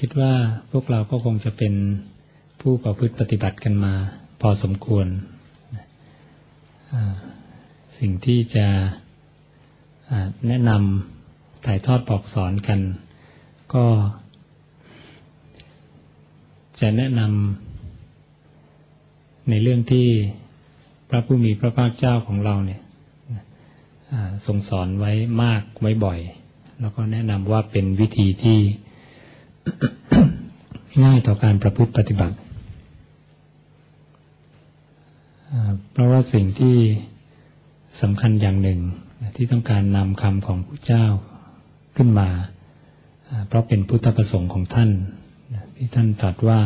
คิดว่าพวกเราก็คงจะเป็นผู้ประพฤติปฏิบัติกันมา พอสมควร สิ่งที่จะแนะนำถ่ายทอดบอกสอนกัน ก็ จะแนะนำในเรื่องที่พระผู้มีพระภาคเจ้าของเราเนี่ยทรงสอนไว้มากไว้บ่อย แล้วก็แนะนำว่าเป็นวิธีที่ ง่ายต่อการประพฤติปฏิบัติ เพราะว่าสิ่งที่สำคัญอย่างหนึ่งที่ต้องการนำคำของพระเจ้าขึ้นมา เพราะเป็นพุทธประสงค์ของท่านที่ท่านตรัสว่า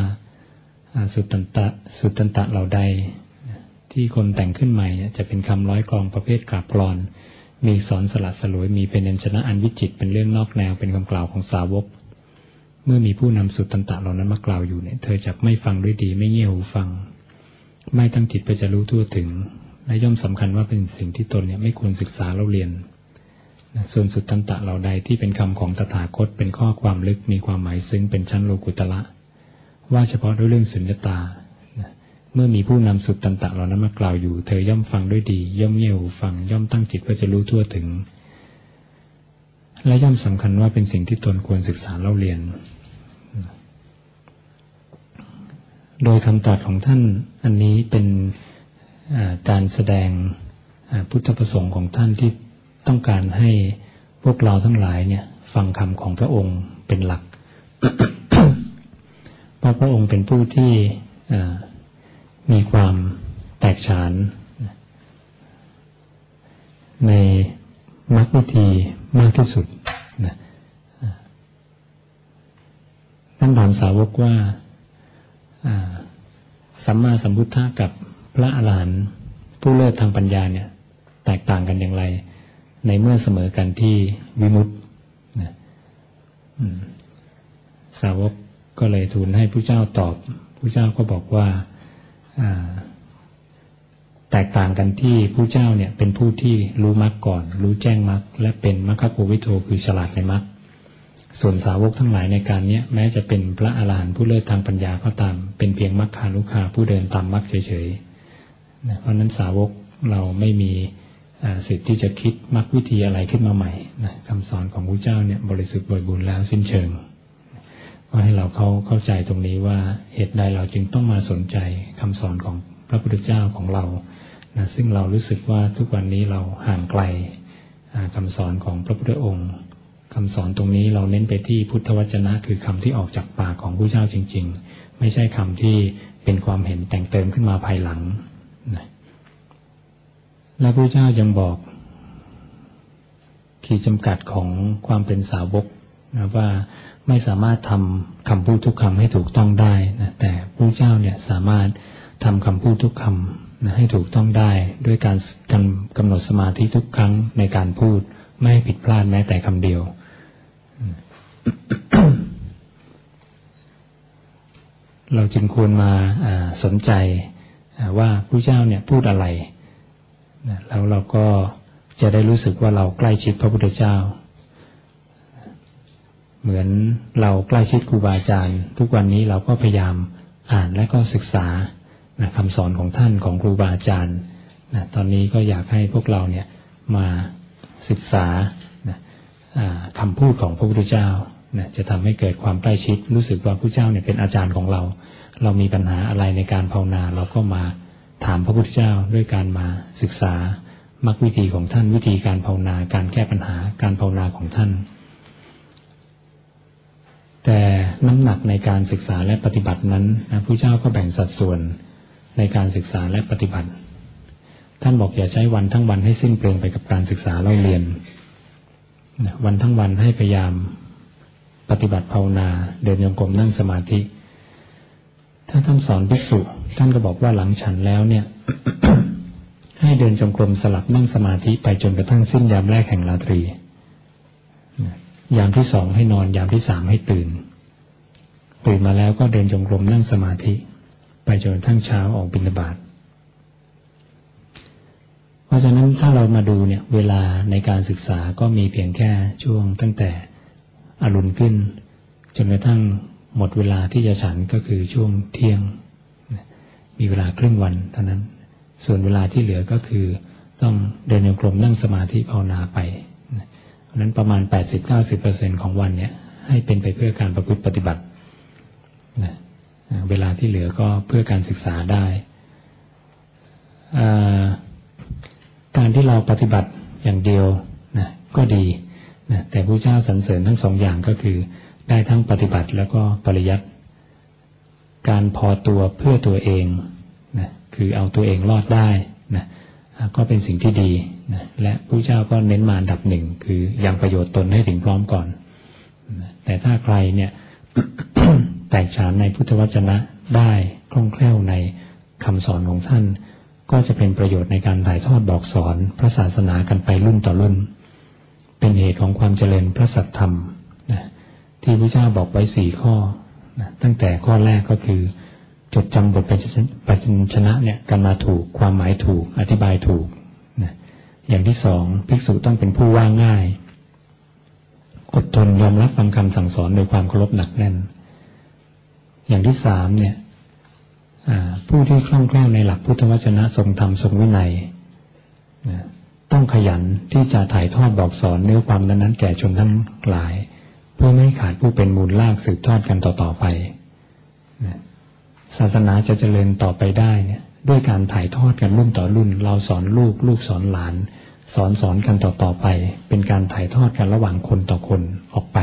สุตตันตะสุตตันตะเหล่าใด ที่คนแต่งขึ้นใหม่จะเป็นคำร้อยกรองประเภทกราบกรอน มีสอนสลัดสลวยมีเป็นอัญชนะอันวิจิตเป็นเรื่องนอกแนวเป็นคำกล่าวของสาวก เมื่อมีผู้นำสุตตันตะเหล่านั้นมากล่าวอยู่เนี่ย เธอจะไม่ฟังด้วยดี ไม่เงี่ยหูฟัง ไม่ตั้งจิตไปจะรู้ทั่วถึง และย่อมสำคัญว่าเป็นสิ่งที่ตนเนี่ยไม่ควรศึกษาเล่าเรียนส่วนสุตตันตะเหล่าใดที่เป็นคำของตถาคตเป็นข้อความลึกมีความหมายซึ้งเป็นชั้นโลกุตละ ว่าเฉพาะด้วยเรื่องสุญญตาเมื่อมีผู้นำสุดตันตะเหล่านั้นมากล่าวอยู่ เธอย่อมฟังด้วยดี ย่อมเงี่ยวฟัง ย่อมตั้งจิตเพื่อจะรู้ทั่วถึง และย่อมสำคัญว่าเป็นสิ่งที่ตนควรศึกษาเล่าเรียน โดยคำตรัสของท่านอันนี้เป็นการแสดงพุทธประสงค์ของท่านที่ต้องการให้พวกเราทั้งหลายเนี่ย ฟังคำของพระองค์เป็นหลัก เพราะพระองค์เป็นผู้ที่มีความแตกฉานในมรรควิธี มากที่สุดนะท่านถามสาวกว่าสัมมาสัมพุทธะกับพระอรหันต์ผู้เลิศทางปัญญาเนี่ย แตกต่างกันอย่างไร ในเมื่อเสมอกันที่วิมุตติสาวกก็เลยทูลให้ผู้เจ้าตอบผู้เจ้าก็บอกว่า แตกต่างกันที่ผู้เจ้าเนี่ยเป็นผู้ที่รู้มรรคก่อน รู้แจ้งมรรคและเป็นมรรคโกวิโทคือฉลาดในมรรคส่วนสาวกทั้งหลายในการเนี้ยแม้จะเป็นพระอาหารหันต์ผู้เลิศทางปัญญาก็ตาม เป็นเพียงมรรคานุคาผู้เดินตามมรรคเฉยๆเพราะนั้นสาวกเราไม่มีสิทธิ์ที่จะคิดมรรควิธีอะไรขึ้นมาใหม่นะคำสอนของพระเจ้าเนี่ยบริสุทธิ์บริบูรณ์แล้วสิ้นเชิงก็ให้เราเข้าเข้าใจตรงนี้ว่าเหตุใดเราจึงต้องมาสนใจคำสอนของพระพุทธเจ้าของเรา นะซึ่งเรารู้สึกว่าทุกวันนี้เราห่างไกลคำสอนของพระพุทธองค์คำสอนตรงนี้เราเน้นไปที่พุทธวจนะ คือคำที่ออกจากปากของผู้เจ้าจริง ๆ ไม่ใช่คำที่เป็นความเห็นแต่งเติมขึ้นมาภายหลังนะและพระเจ้ายังบอกขีดจำกัดของความเป็นสาวกนะว่าไม่สามารถทำคำพูดทุกคำให้ถูกต้องได้นะแต่พระเจ้าเนี่ยสามารถทำคำพูดทุกคำ ให้ถูกต้องได้ด้วยการกำหนดสมาธิทุกครั้งในการพูด ไม่ให้ผิดพลาดแม้แต่คำเดียว เราจึงควรมาสนใจว่าผู้เจ้าเนี่ยพูดอะไรแล้วเราก็จะได้รู้สึกว่าเราใกล้ชิดพระพุทธเจ้า เหมือนเราใกล้ชิดครูบาอาจารย์ ทุกวันนี้เราก็พยายามอ่านและก็ศึกษา นะคำสอนของท่านของครูบาอาจารย์นะตอนนี้ก็อยากให้พวกเราเนี่ยมาศึกษานะคำพูดของพระพุทธเจ้านะจะทำให้เกิดความใกล้ชิด รู้สึกว่าพระเจ้าเนี่ยเป็นอาจารย์ของเรา เรามีปัญหาอะไรในการภาวนา เราก็มาถามพระพุทธเจ้าด้วยการมาศึกษามรรควิธีของท่านวิธีการภาวนา การแก้ปัญหาการภาวนาของท่าน แต่น้ำหนักในการศึกษาและปฏิบัตินั้นนะผู้เจ้าก็แบ่งสัดส่วน ในการศึกษาและปฏิบัติ ท่านบอกอย่าใช้วันทั้งวันให้สิ้นเปลืองไปกับการศึกษาเล่าเรียน วันทั้งวันให้พยายามปฏิบัติภาวนา เดินโยกมนั่งสมาธิ ถ้าท่านสอนภิกษุ ท่านก็บอกว่าหลังฉันแล้วเนี่ย ให้เดินจงกรมสลับนั่งสมาธิไปจนกระทั่งสิ้นยามแรกแห่งราตรี ยามที่สองให้นอน ยามที่สามให้ตื่น ตื่นมาแล้วก็เดินจงกรมนั่งสมาธิ จนทั้งเช้าออกบิณฑบาตเพราะฉะนั้นถ้าเรามาดูเนี่ยเวลาในการศึกษาก็มีเพียงแค่ช่วงตั้งแต่อรุณขึ้น จนกระทั่งหมดเวลาที่จะฉันก็คือช่วงเที่ยง มีเวลาครึ่งวันเท่านั้น ส่วนเวลาที่เหลือก็คือต้องเดินโยกลมนั่งสมาธิภาวนาไปเพราะนั้นประมาณ 80-90%ของวันเนี่ยให้เป็นไปเพื่อการประพฤติปฏิบัตินะ เวลาที่เหลือก็เพื่อการศึกษาได้การที่เราปฏิบัติอย่างเดียวนะก็ดีนะแต่พระเจ้าสรรเสริญทั้งสองอย่างก็คือ ได้ทั้งปฏิบัติแล้วก็ปริยัติการพอตัวเพื่อตัวเองนะคือเอาตัวเองรอดได้นะก็เป็นสิ่งที่ดีนะและพระเจ้าก็เน้นมาดับหนึ่งคือยังประโยชน์ตนให้ถึงพร้อมก่อนนะแต่ถ้าใครเนี่ย แตกฉานในพุทธวจนะได้คล่องแคล่วในคำสอนของท่าน ก็จะเป็นประโยชน์ในการถ่ายทอดบอกสอนพระศาสนากันไปรุ่นต่อรุ่น เป็นเหตุของความเจริญพระสัทธรรมนะที่พระเจ้าบอกไว้สี่ข้อนะตั้งแต่ข้อแรกก็คือ จดจำบทปัญชนะเนี่ยกันมาถูกความหมายถูกอธิบายถูกนะอย่างที่สองภิกษุต้องเป็นผู้ว่าง่าย อดทนยอมรับฟังคำสั่งสอนโดยความเคารพหนักแน่น อย่างที่สามเนี่ยผู้ที่คล่องแคล่วในหลักพุทธวจนะทรงธรรมทรงวินัยต้องขยันที่จะถ่ายทอดบอกสอนเนื้อความนั้นๆแก่ชนทั้งหลาย เพื่อไม่ให้ขาดผู้เป็นมูลลากสืบทอดกันต่อๆไปศาสนาจะเจริญต่อไปได้เนี่ยด้วยการถ่ายทอดกันรุ่นต่อรุ่น เราสอนลูกลูกสอนหลาน สอนสอนกันต่อๆไป เป็นการถ่ายทอดกันระหว่างคนต่อคนออกไป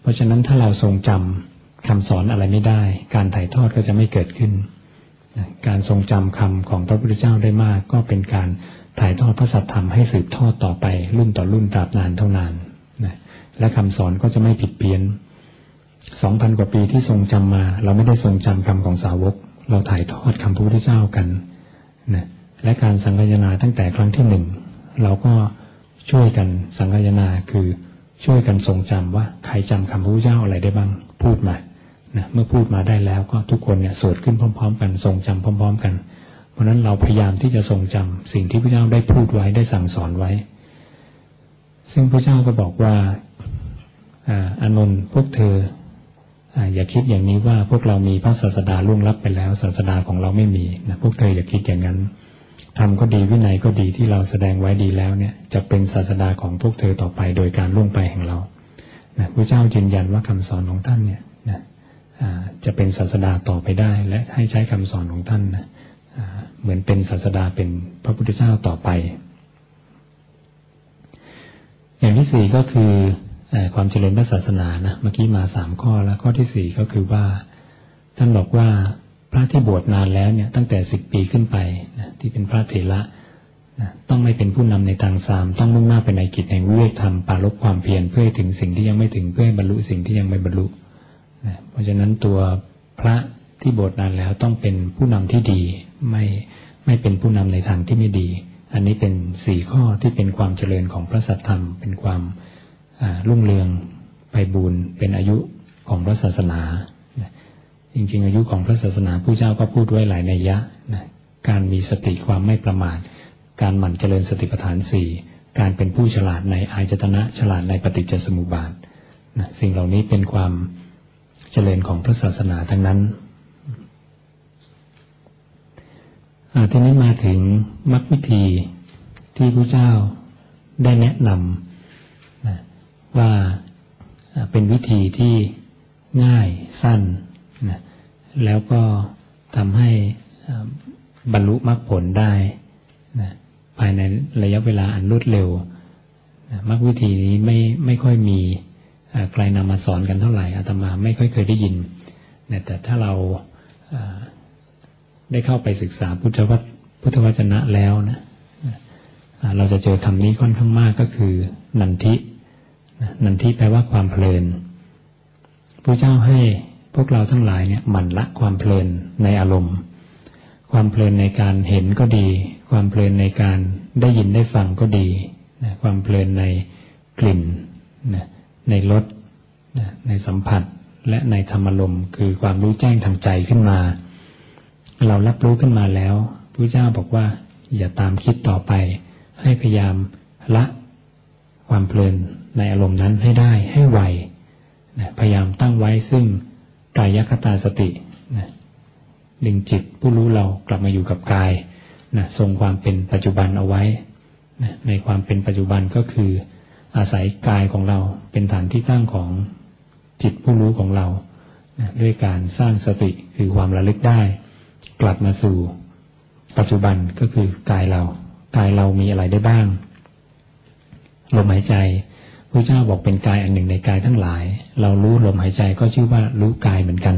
เพราะฉะนั้นถ้าเราทรงจำ คำสอนอะไรไม่ได้ การถ่ายทอดก็จะไม่เกิดขึ้น การทรงจำคำของพระพุทธเจ้าได้มาก ก็เป็นการถ่ายทอดพระสัทธรรมให้สืบทอดต่อไป รุ่นต่อรุ่นตราบนานเท่านานนะและคำสอนก็จะไม่ผิดเพี้ยนสองพันกว่าปีที่ทรงจำมา เราไม่ได้ทรงจำคำของสาวก เราถ่ายทอดคำพระพุทธเจ้ากันนะและการสังฆนาตั้งแต่ครั้งที่หนึ่งเราก็ช่วยกันสังฆนาคือช่วยกันทรงจำว่าใครจำคำพระพุทธเจ้าอะไรได้บ้าง พูดมา นะเมื่อพูดมาได้แล้วก็ทุกคนเนี่ยสวดขึ้นพร้อม ๆ กันทรงจำพร้อม ๆ กัน เพราะนั้นเราพยายามที่จะทรงจำสิ่งที่พระเจ้าได้พูดไว้ได้สั่งสอนไว้ ซึ่งพระเจ้าก็บอกว่าอานนท์พวกเธออย่าคิดอย่างนี้ว่าพวกเรามีพระศาสดาล่วงลับไปแล้วศาสดาของเราไม่มีนะพวกเธออย่าคิดอย่างนั้นทำก็ดีวินัยก็ดีที่เราแสดงไว้ดีแล้วเนี่ย จะเป็นศาสดาของพวกเธอต่อไปโดยการล่วงไปแห่งเรานะพระเจ้ายืนยันว่าคำสอนของท่านเนี่ยนะ จะเป็นศาสดาต่อไปได้ และให้ใช้คำสอนของท่านเหมือนเป็นศาสดาเป็นพระพุทธเจ้าต่อไป อย่างที่สี่ก็คือความเจริญพระศาสนานะเมื่อกี้มาสามข้อแล้วข้อที่สี่ก็คือว่า ท่านบอกว่าพระที่บวชนานแล้วเนี่ยตั้งแต่สิบปีขึ้นไปนะที่เป็นพระเถระนะต้องไม่เป็นผู้นำในทางสามต้องมุ่งหน้าไปในกิจแห่งวิเวกธรรมปาลบความเพียรเพื่อถึงสิ่งที่ยังไม่ถึงเพื่อบรรลุสิ่งที่ยังไม่บรรลุ เพราะฉะนั้นตัวพระที่บวชนานแล้วต้องเป็นผู้นำที่ดี ไม่ไม่เป็นผู้นำในทางที่ไม่ดี อันนี้เป็นสี่ข้อที่เป็นความเจริญของพระสัทธรรม เป็นความรุ่งเรืองไปบูรเป็นอายุของพระศาสนาจริงๆ อายุของพระศาสนาผู้เจ้าก็พูดไว้หลายในยะนะการมีสติความไม่ประมาท การหมั่นเจริญสติปัฏฐานสี่การเป็นผู้ฉลาดในอายจตนะฉลาดในปฏิจจสมุปบาทนะสิ่งเหล่านี้เป็นความ เจริญของพระศาสนาทั้งนั้นทีนี้มาถึงมรรควิธีที่พระเจ้าได้แนะนำนะว่าเป็นวิธีที่ง่ายสั้นนะแล้วก็ทำให้บรรลุมรรคผลได้นะภายในระยะเวลาอันรวดเร็วนะมรรควิธีนี้ไม่ไม่ค่อยมี ใครนำมาสอนกันเท่าไหร่อาตมาไม่ค่อยเคยได้ยินนะแต่ถ้าเราได้เข้าไปศึกษาพุทธวพุทธวจนะแล้วนะเราจะเจอคำนี้ค่อนข้างมากก็คือนันทินันทิแปลว่าความเพลินพระเจ้าให้พวกเราทั้งหลายเนี่ยหมั่นละความเพลินในอารมณ์ ความเพลินในการเห็นก็ดี ความเพลินในการได้ยินได้ฟังก็ดีนะความเพลินในกลิ่นนะ ในรสในสัมผัสและในธรรมลมคือความรู้แจ้งทางใจขึ้นมา เรารับรู้ขึ้นมาแล้วพระเจ้าบอกว่า อย่าตามคิดต่อไป ให้พยายามละความเพลินในอารมณ์นั้นให้ได้ให้ไวพยายามตั้งไว้ซึ่งกายคตาสตินะดึงจิตผู้รู้เรากลับมาอยู่กับกายนะทรงความเป็นปัจจุบันเอาไว้นะในความเป็นปัจจุบันก็คือ อาศัยกายของเราเป็นฐานที่ตั้งของจิตผู้รู้ของเรา ด้วยการสร้างสติคือความระลึกได้ กลับมาสู่ ปัจจุบันก็คือกายเรา กายเรามีอะไรได้บ้างลมหายใจพระเจ้าบอกเป็นกายอันหนึ่งในกายทั้งหลาย เรารู้ลมหายใจก็ชื่อว่ารู้กายเหมือนกัน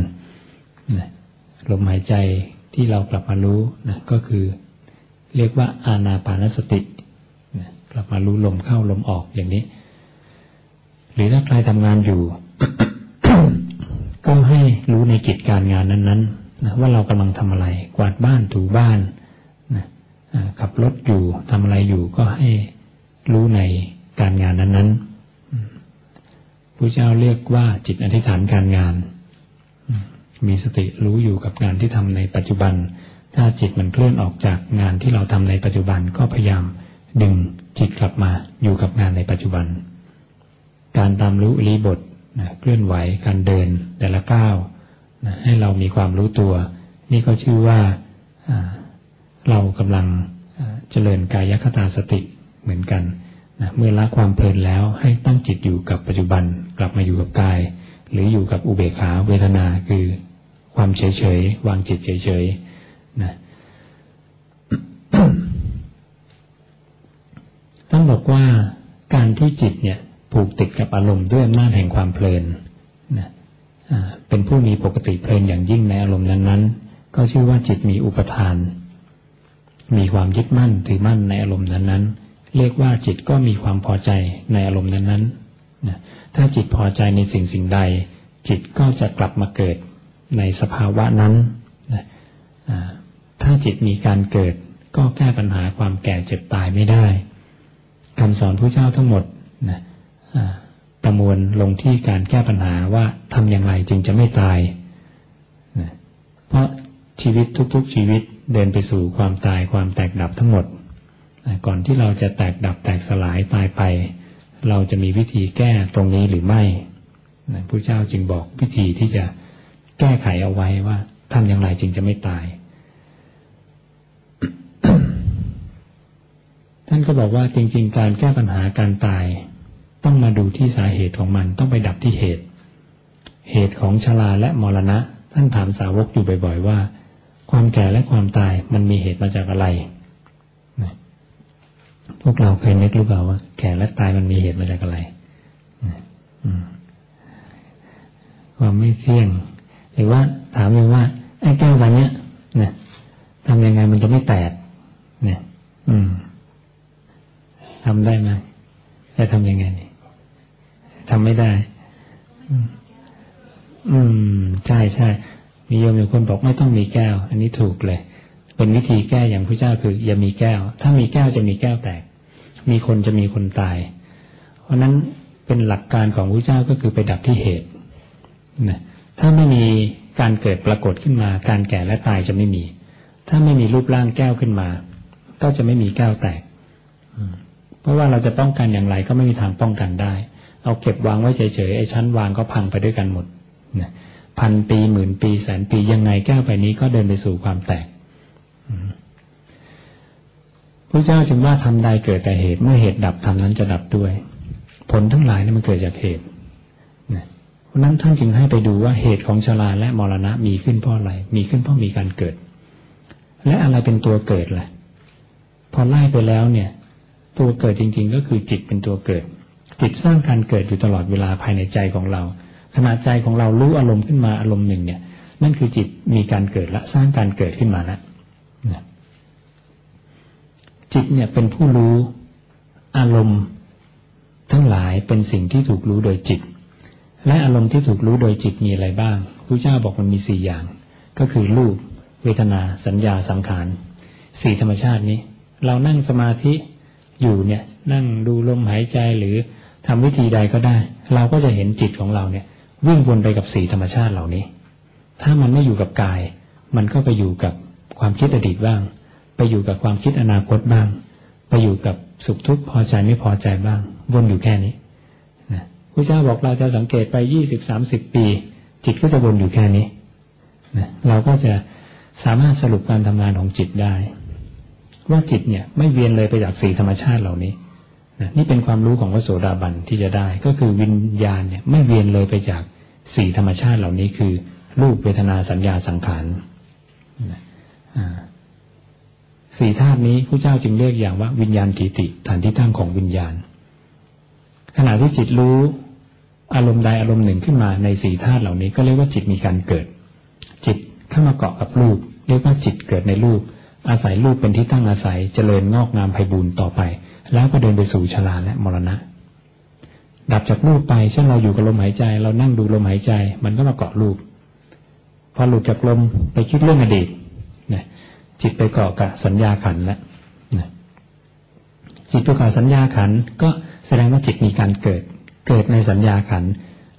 ลมหายใจที่เรากลับมารู้นะก็คือ เรียกว่าอานาปานสติ กลับมารู้ลมเข้าลมออกอย่างนี้ หรือถ้าใครทำงานอยู่ ก็ให้รู้ในกิจการงานนั้นๆนะว่าเรากำลังทำอะไร กวาดบ้านถูบ้านนะขับรถอยู่ทำอะไรอยู่ก็ให้รู้ในการงานนั้นๆพระเจ้าเรียกว่าจิตอธิษฐานการงาน มีสติรู้อยู่กับงานที่ทำในปัจจุบัน ถ้าจิตมันเคลื่อนออกจากงานที่เราทำในปัจจุบันก็พยายาม ดึงจิตกลับมาอยู่กับงานในปัจจุบัน การตามรู้ริบทนะเคลื่อนไหวการเดินแต่ละก้าวนะให้เรามีความรู้ตัว นี่ก็ชื่อว่าเรากำลังเจริญกายคตาสติเหมือนกันนะเมื่อละความเพลินแล้วให้ตั้งจิตอยู่กับปัจจุบันกลับมาอยู่กับกาย หรืออยู่กับอุเบกขาเวทนาคือความเฉยเฉยวางจิตเฉยเฉยนะ ต้องบอกว่าการที่จิตเนี่ยผูกติดกับอารมณ์ด้วยอำนาจแห่งความเพลินนะเป็นผู้มีปกติเพลินอย่างยิ่งในอารมณ์นั้นๆ ก็ชื่อว่าจิตมีอุปทาน มีความยึดมั่นถือมั่นในอารมณ์นั้นๆ เรียกว่าจิตก็มีความพอใจในอารมณ์นั้นๆนะถ้าจิตพอใจในสิ่งสิ่งใด จิตก็จะกลับมาเกิดในสภาวะนั้นนะถ้าจิตมีการเกิดก็แก้ปัญหาความแก่เจ็บตายไม่ได้ คำสอนพระเจ้าทั้งหมดนะประมวลลงที่การแก้ปัญหาว่าทำอย่างไรจึงจะไม่ตายนะเพราะชีวิตทุก ๆ ชีวิตเดินไปสู่ความตายความแตกดับทั้งหมดก่อนที่เราจะแตกดับแตกสลายตายไป เราจะมีวิธีแก้ตรงนี้หรือไม่พระเจ้าจึงบอกวิธีที่จะแก้ไขเอาไว้ว่าทำอย่างไรจึงจะไม่ตาย ท่านก็บอกว่าจริง ๆ การแก้ปัญหาการตาย ต้องมาดูที่สาเหตุของมันต้องไปดับที่เหตุ เหตุของชราและมรณะ ท่านถามสาวกอยู่บ่อย ๆ ว่า ความแก่และความตายมันมีเหตุมาจากอะไรพวกเราเคยนึกหรือเปล่าว่า แก่และตายมันมีเหตุมาจากอะไรความไม่เที่ยง หรือว่าถามเลยว่าไอ้แก้ววันเนี้ยนี่ยทำยังไงมันจะไม่แตกเนี่ย อืม ทำได้ไหมจะทำยังไงนี่ทำไม่ได้ อืม ใช่ใช่มีโยมอยู่คนบอกไม่ต้องมีแก้ว อันนี้ถูกเลย เป็นวิธีแก้อย่างพระเจ้าคือ อย่ามีแก้ว ถ้ามีแก้วจะมีแก้วแตก มีคนจะมีคนตาย เพราะนั้นเป็นหลักการของพระเจ้าก็คือไปดับที่เหตุนะถ้าไม่มีการเกิดปรากฏขึ้นมา การแก่และตายจะไม่มี ถ้าไม่มีรูปร่างแก้วขึ้นมา ก็จะไม่มีแก้วแตกเพ ราะว่าเราจะป้องกันอย่างไรก็ไม่มีทางป้องกันได้ เอาเก็บวางไว้เฉยๆไอ้ชั้นวางก็พังไปด้วยกันหมดนะพันปีหมื่นปีแสนปียังไงแก้วไปนี้ก็เดินไปสู่ความแตกพระเจ้าจึงว่าทำใดเกิดแต่เหตุเมื่อเหตุดับทำนั้นจะดับด้วย ผลทั้งหลายนี่มันเกิดจากเหตุนะเพราะนั้นท่านจึงให้ไปดูว่าเหตุของชราและมรณะมีขึ้นเพราะอะไร มีขึ้นเพราะมีการเกิด และอะไรเป็นตัวเกิดล่ะ พอไล่ไปแล้วเนี่ย ตัวเกิดจริง ๆ ก็คือจิตเป็นตัวเกิด จิตสร้างการเกิดอยู่ตลอดเวลาภายในใจของเราขณะใจของเรารู้อารมณ์ขึ้นมาอารมณ์หนึ่งเนี่ย นั่นคือจิตมีการเกิดและสร้างการเกิดขึ้นมาแล้วจิตเนี่ยเป็นผู้รู้อารมณ์ทั้งหลายเป็นสิ่งที่ถูกรู้โดยจิต และอารมณ์ที่ถูกรู้โดยจิตมีอะไรบ้างพระเจ้าบอกมันมีสี่อย่าง ก็คือรูป เวทนา สัญญาสังขารสี่ธรรมชาตินี้ เรานั่งสมาธิ อยู่เนี่ย นั่งดูลมหายใจหรือทำวิธีใดก็ได้ เราก็จะเห็นจิตของเราเนี่ย วิ่งวนไปกับสีธรรมชาติเหล่านี้ ถ้ามันไม่อยู่กับกาย มันก็ไปอยู่กับความคิดอดีตบ้าง ไปอยู่กับความคิดอนาคตบ้าง ไปอยู่กับสุขทุกข์พอใจไม่พอใจบ้าง วนอยู่แค่นี้นะพระเจ้าบอกเราจะสังเกตไปยี่สิบสามสิบปี จิตก็จะวนอยู่แค่นี้นะเราก็จะสามารถสรุปการทำงานของจิตได้ ว่าจิตเนี่ยไม่เวียนเลยไปจากสี่ธรรมชาติเหล่านี้นะนี่เป็นความรู้ของพระโสดาบันที่จะได้ ก็คือวิญญาณเนี่ยไม่เวียนเลยไปจากสี่ธรรมชาติเหล่านี้คือ รูปเวทนาสัญญาสังขารสี่ธาตุนี้พระเจ้าจึงเรียกอย่างว่าวิญญาณทิติ ฐานที่ตั้งของวิญญาณ ขณะที่จิตรู้อารมณ์ใดอารมณ์หนึ่งขึ้นมาในสี่ธาตุเหล่านี้ก็เรียกว่าจิตมีการเกิด จิตเข้ามาเกาะกับรูป เรียกว่าจิตเกิดในรูป อาศัยรูปเป็นที่ตั้งอาศัยเจริญงอกงามไพบูรณ์ต่อไป แล้วก็เดินไปสู่ชราและมรณะ ดับจากรูปไปเช่นเราอยู่กับลมหายใจ เรานั่งดูลมหายใจ มันก็มาเกาะรูป พอหลุดจากลมไปคิดเรื่องอดีตนะจิตไปเกาะกับสัญญาขันแล้วนะจิตไปเกาะสัญญาขันก็แสดงว่าจิตมีการเกิด เกิดในสัญญาขัน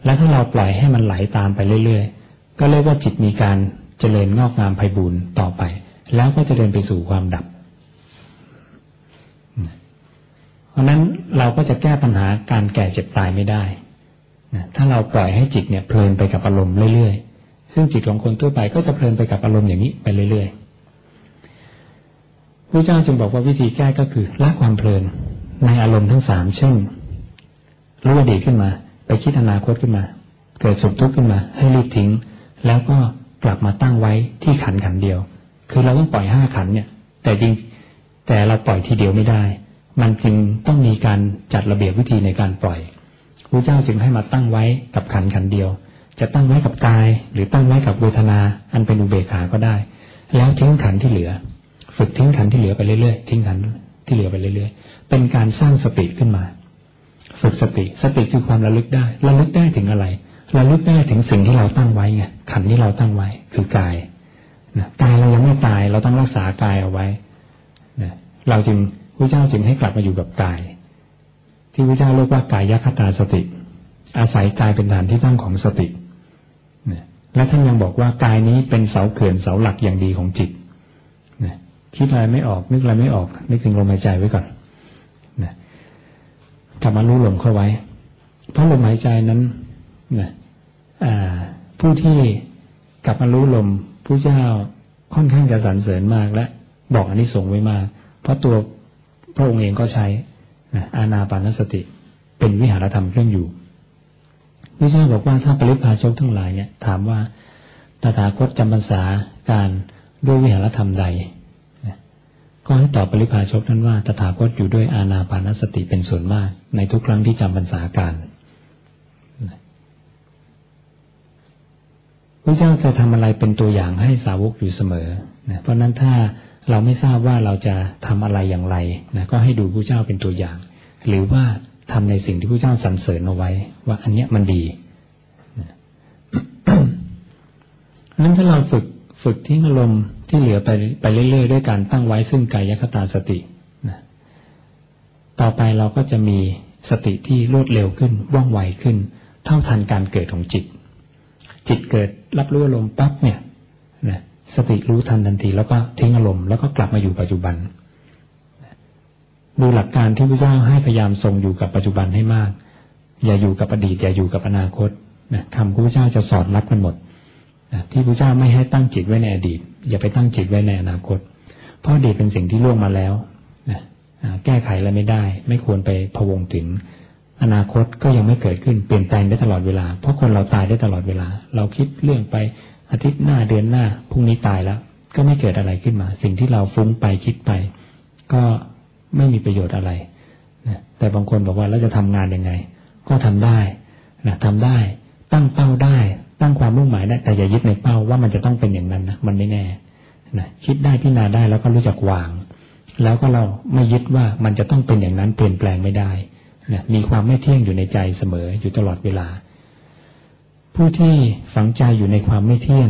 แล้วถ้าเราปล่อยให้มันไหลาตามไปเรื่อยๆ ก็เรียกว่าจิตมีการเจริญงอกงามไพบูรณ์ต่อไป แล้วก็จะเดินไปสู่ความดับ เพราะนั้นเราก็จะแก้ปัญหาการแก่เจ็บตายไม่ได้ถ้าเราปล่อยให้จิตเนี่ยเพลินไปกับอารมณ์เรื่อยๆ ซึ่งจิตของคนทั่วไปก็จะเพลินไปกับอารมณ์อย่างนี้ไปเรื่อยๆพระเจ้าจึงบอกว่าวิธีแก้ก็คือละความเพลินในอารมณ์ทั้งสามเช่นรู้อดีตขึ้นมา ไปคิดอนาคตขึ้นมา เกิดสุขทุกข์ขึ้นมา ให้รีบทิ้ง แล้วก็กลับมาตั้งไว้ที่ขันขันเดียว คือเราต้องปล่อยห้าขันเนี่ย แต่จริงแต่เราปล่อยทีเดียวไม่ได้ มันจึงต้องมีการจัดระเบียบวิธีในการปล่อยพระเจ้าจึงให้มาตั้งไว้กับขันขันเดียว จะตั้งไว้กับกาย หรือตั้งไว้กับเวทนา อันเป็นอุเบกขาก็ได้ แล้วทิ้งขันที่เหลือ ฝึกทิ้งขันที่เหลือไปเรื่อยๆทิ้งขันที่เหลือไปเรื่อยๆ เป็นการสร้างสติขึ้นมา ฝึกสติ สติคือความระลึกได้ ระลึกได้ถึงอะไร ระลึกได้ถึงสิ่งที่เราตั้งไว้ไงขันที่เราตั้งไว้คือกาย นะกายเรายังไม่ตาย เราต้องรักษากายเอาไว้นะเราจึงพระเจ้าจึงให้กลับมาอยู่กับกาย ที่พระเจ้าเรียกว่ากายยคตาสติ อาศัยกายเป็นฐานที่ตั้งของสติและท่านยังบอกว่ากายนี้เป็นเสาเขื่อนเสาหลักอย่างดีของจิตนะคิดอะไรไม่ออก นึกอะไรไม่ออก นึกถึงลมหายใจไว้ก่อนนะกลับมารู้ลมเข้าไว้ เพราะลมหายใจนั้นนะผู้ที่กลับมารู้ลม ผู้เจ้าค่อนข้างจะสรรเสริญมากและบอกอันนี้ส่งไว้มาก เพราะตัวพระองค์เองก็ใช้นะอาณาปานสติ เป็นวิหารธรรมเครื่องอยู่พระเจ้าบอกว่าถ้าปริพาชกทั้งหลายเนี่ย ถามว่าตถาคตจำพรรษาการด้วยวิหารธรรมใดก็ให้ตอบปริพาชกนั้นว่าตถาคตอยู่ด้วยอาณาปานสติเป็นส่วนมาก ในทุกครั้งที่จำพรรษาการ พระเจ้าจะทำอะไรเป็นตัวอย่างให้สาวกอยู่เสมอนะเพราะนั้นถ้าเราไม่ทราบว่าเราจะทำอะไรอย่างไรนะก็ให้ดูพระเจ้าเป็นตัวอย่าง หรือว่าทำในสิ่งที่พระเจ้าสรรเสริญเอาไว้ ว่าอันเนี้ยมันดีนั้นถ้าเราฝึกฝึกทิ้งอารมณ์ที่เหลือไปไปเรื่อยๆด้วยการตั้งไว้ซึ่งกายคตาสตินะต่อไปเราก็จะมีสติที่รวดเร็วขึ้นว่องไวขึ้น เท่าทันการเกิดของจิต จิตเกิด รับรู้อารมณ์ปั๊บเนี่ยนะสติรู้ทันทันที แล้วก็ทิ้งอารมณ์แล้วก็กลับมาอยู่ปัจจุบันดูหลักการที่พระเจ้าให้พยายามทรงอยู่กับปัจจุบันให้มาก อย่าอยู่กับอดีต อย่าอยู่กับอนาคตนะคำพระเจ้าจะสอนรับกันหมดนะที่พระเจ้าไม่ให้ตั้งจิตไว้ในอดีต อย่าไปตั้งจิตไว้ในอนาคต เพราะอดีตเป็นสิ่งที่ล่วงมาแล้วนะแก้ไขอะไรไม่ได้ ไม่ควรไปพวงถึง อนาคตก็ยังไม่เกิดขึ้นเปลี่ยนแปลงได้ตลอดเวลา เพราะคนเราตายได้ตลอดเวลา เราคิดเรื่องไปอาทิตย์หน้าเดือนหน้าพรุ่งนี้ตายแล้ว ก็ไม่เกิดอะไรขึ้นมา สิ่งที่เราฟุ้งไปคิดไป ก็ไม่มีประโยชน์อะไรนะแต่บางคนบอกว่าเราจะทำงานยังไง ก็ทำได้นะทำได้ ตั้งเป้าได้ ตั้งความมุ่งหมายได้แต่อย่ายึดในเป้าว่ามันจะต้องเป็นอย่างนั้นนะมันไม่แน่นะคิดได้พิจารณาได้แล้วก็รู้จักวาง แล้วก็เราไม่ยึดว่ามันจะต้องเป็นอย่างนั้นเปลี่ยนแปลงไม่ได้ นะมีความไม่เที่ยงอยู่ในใจเสมออยู่ตลอดเวลา ผู้ที่ฝังใจอยู่ในความไม่เที่ยง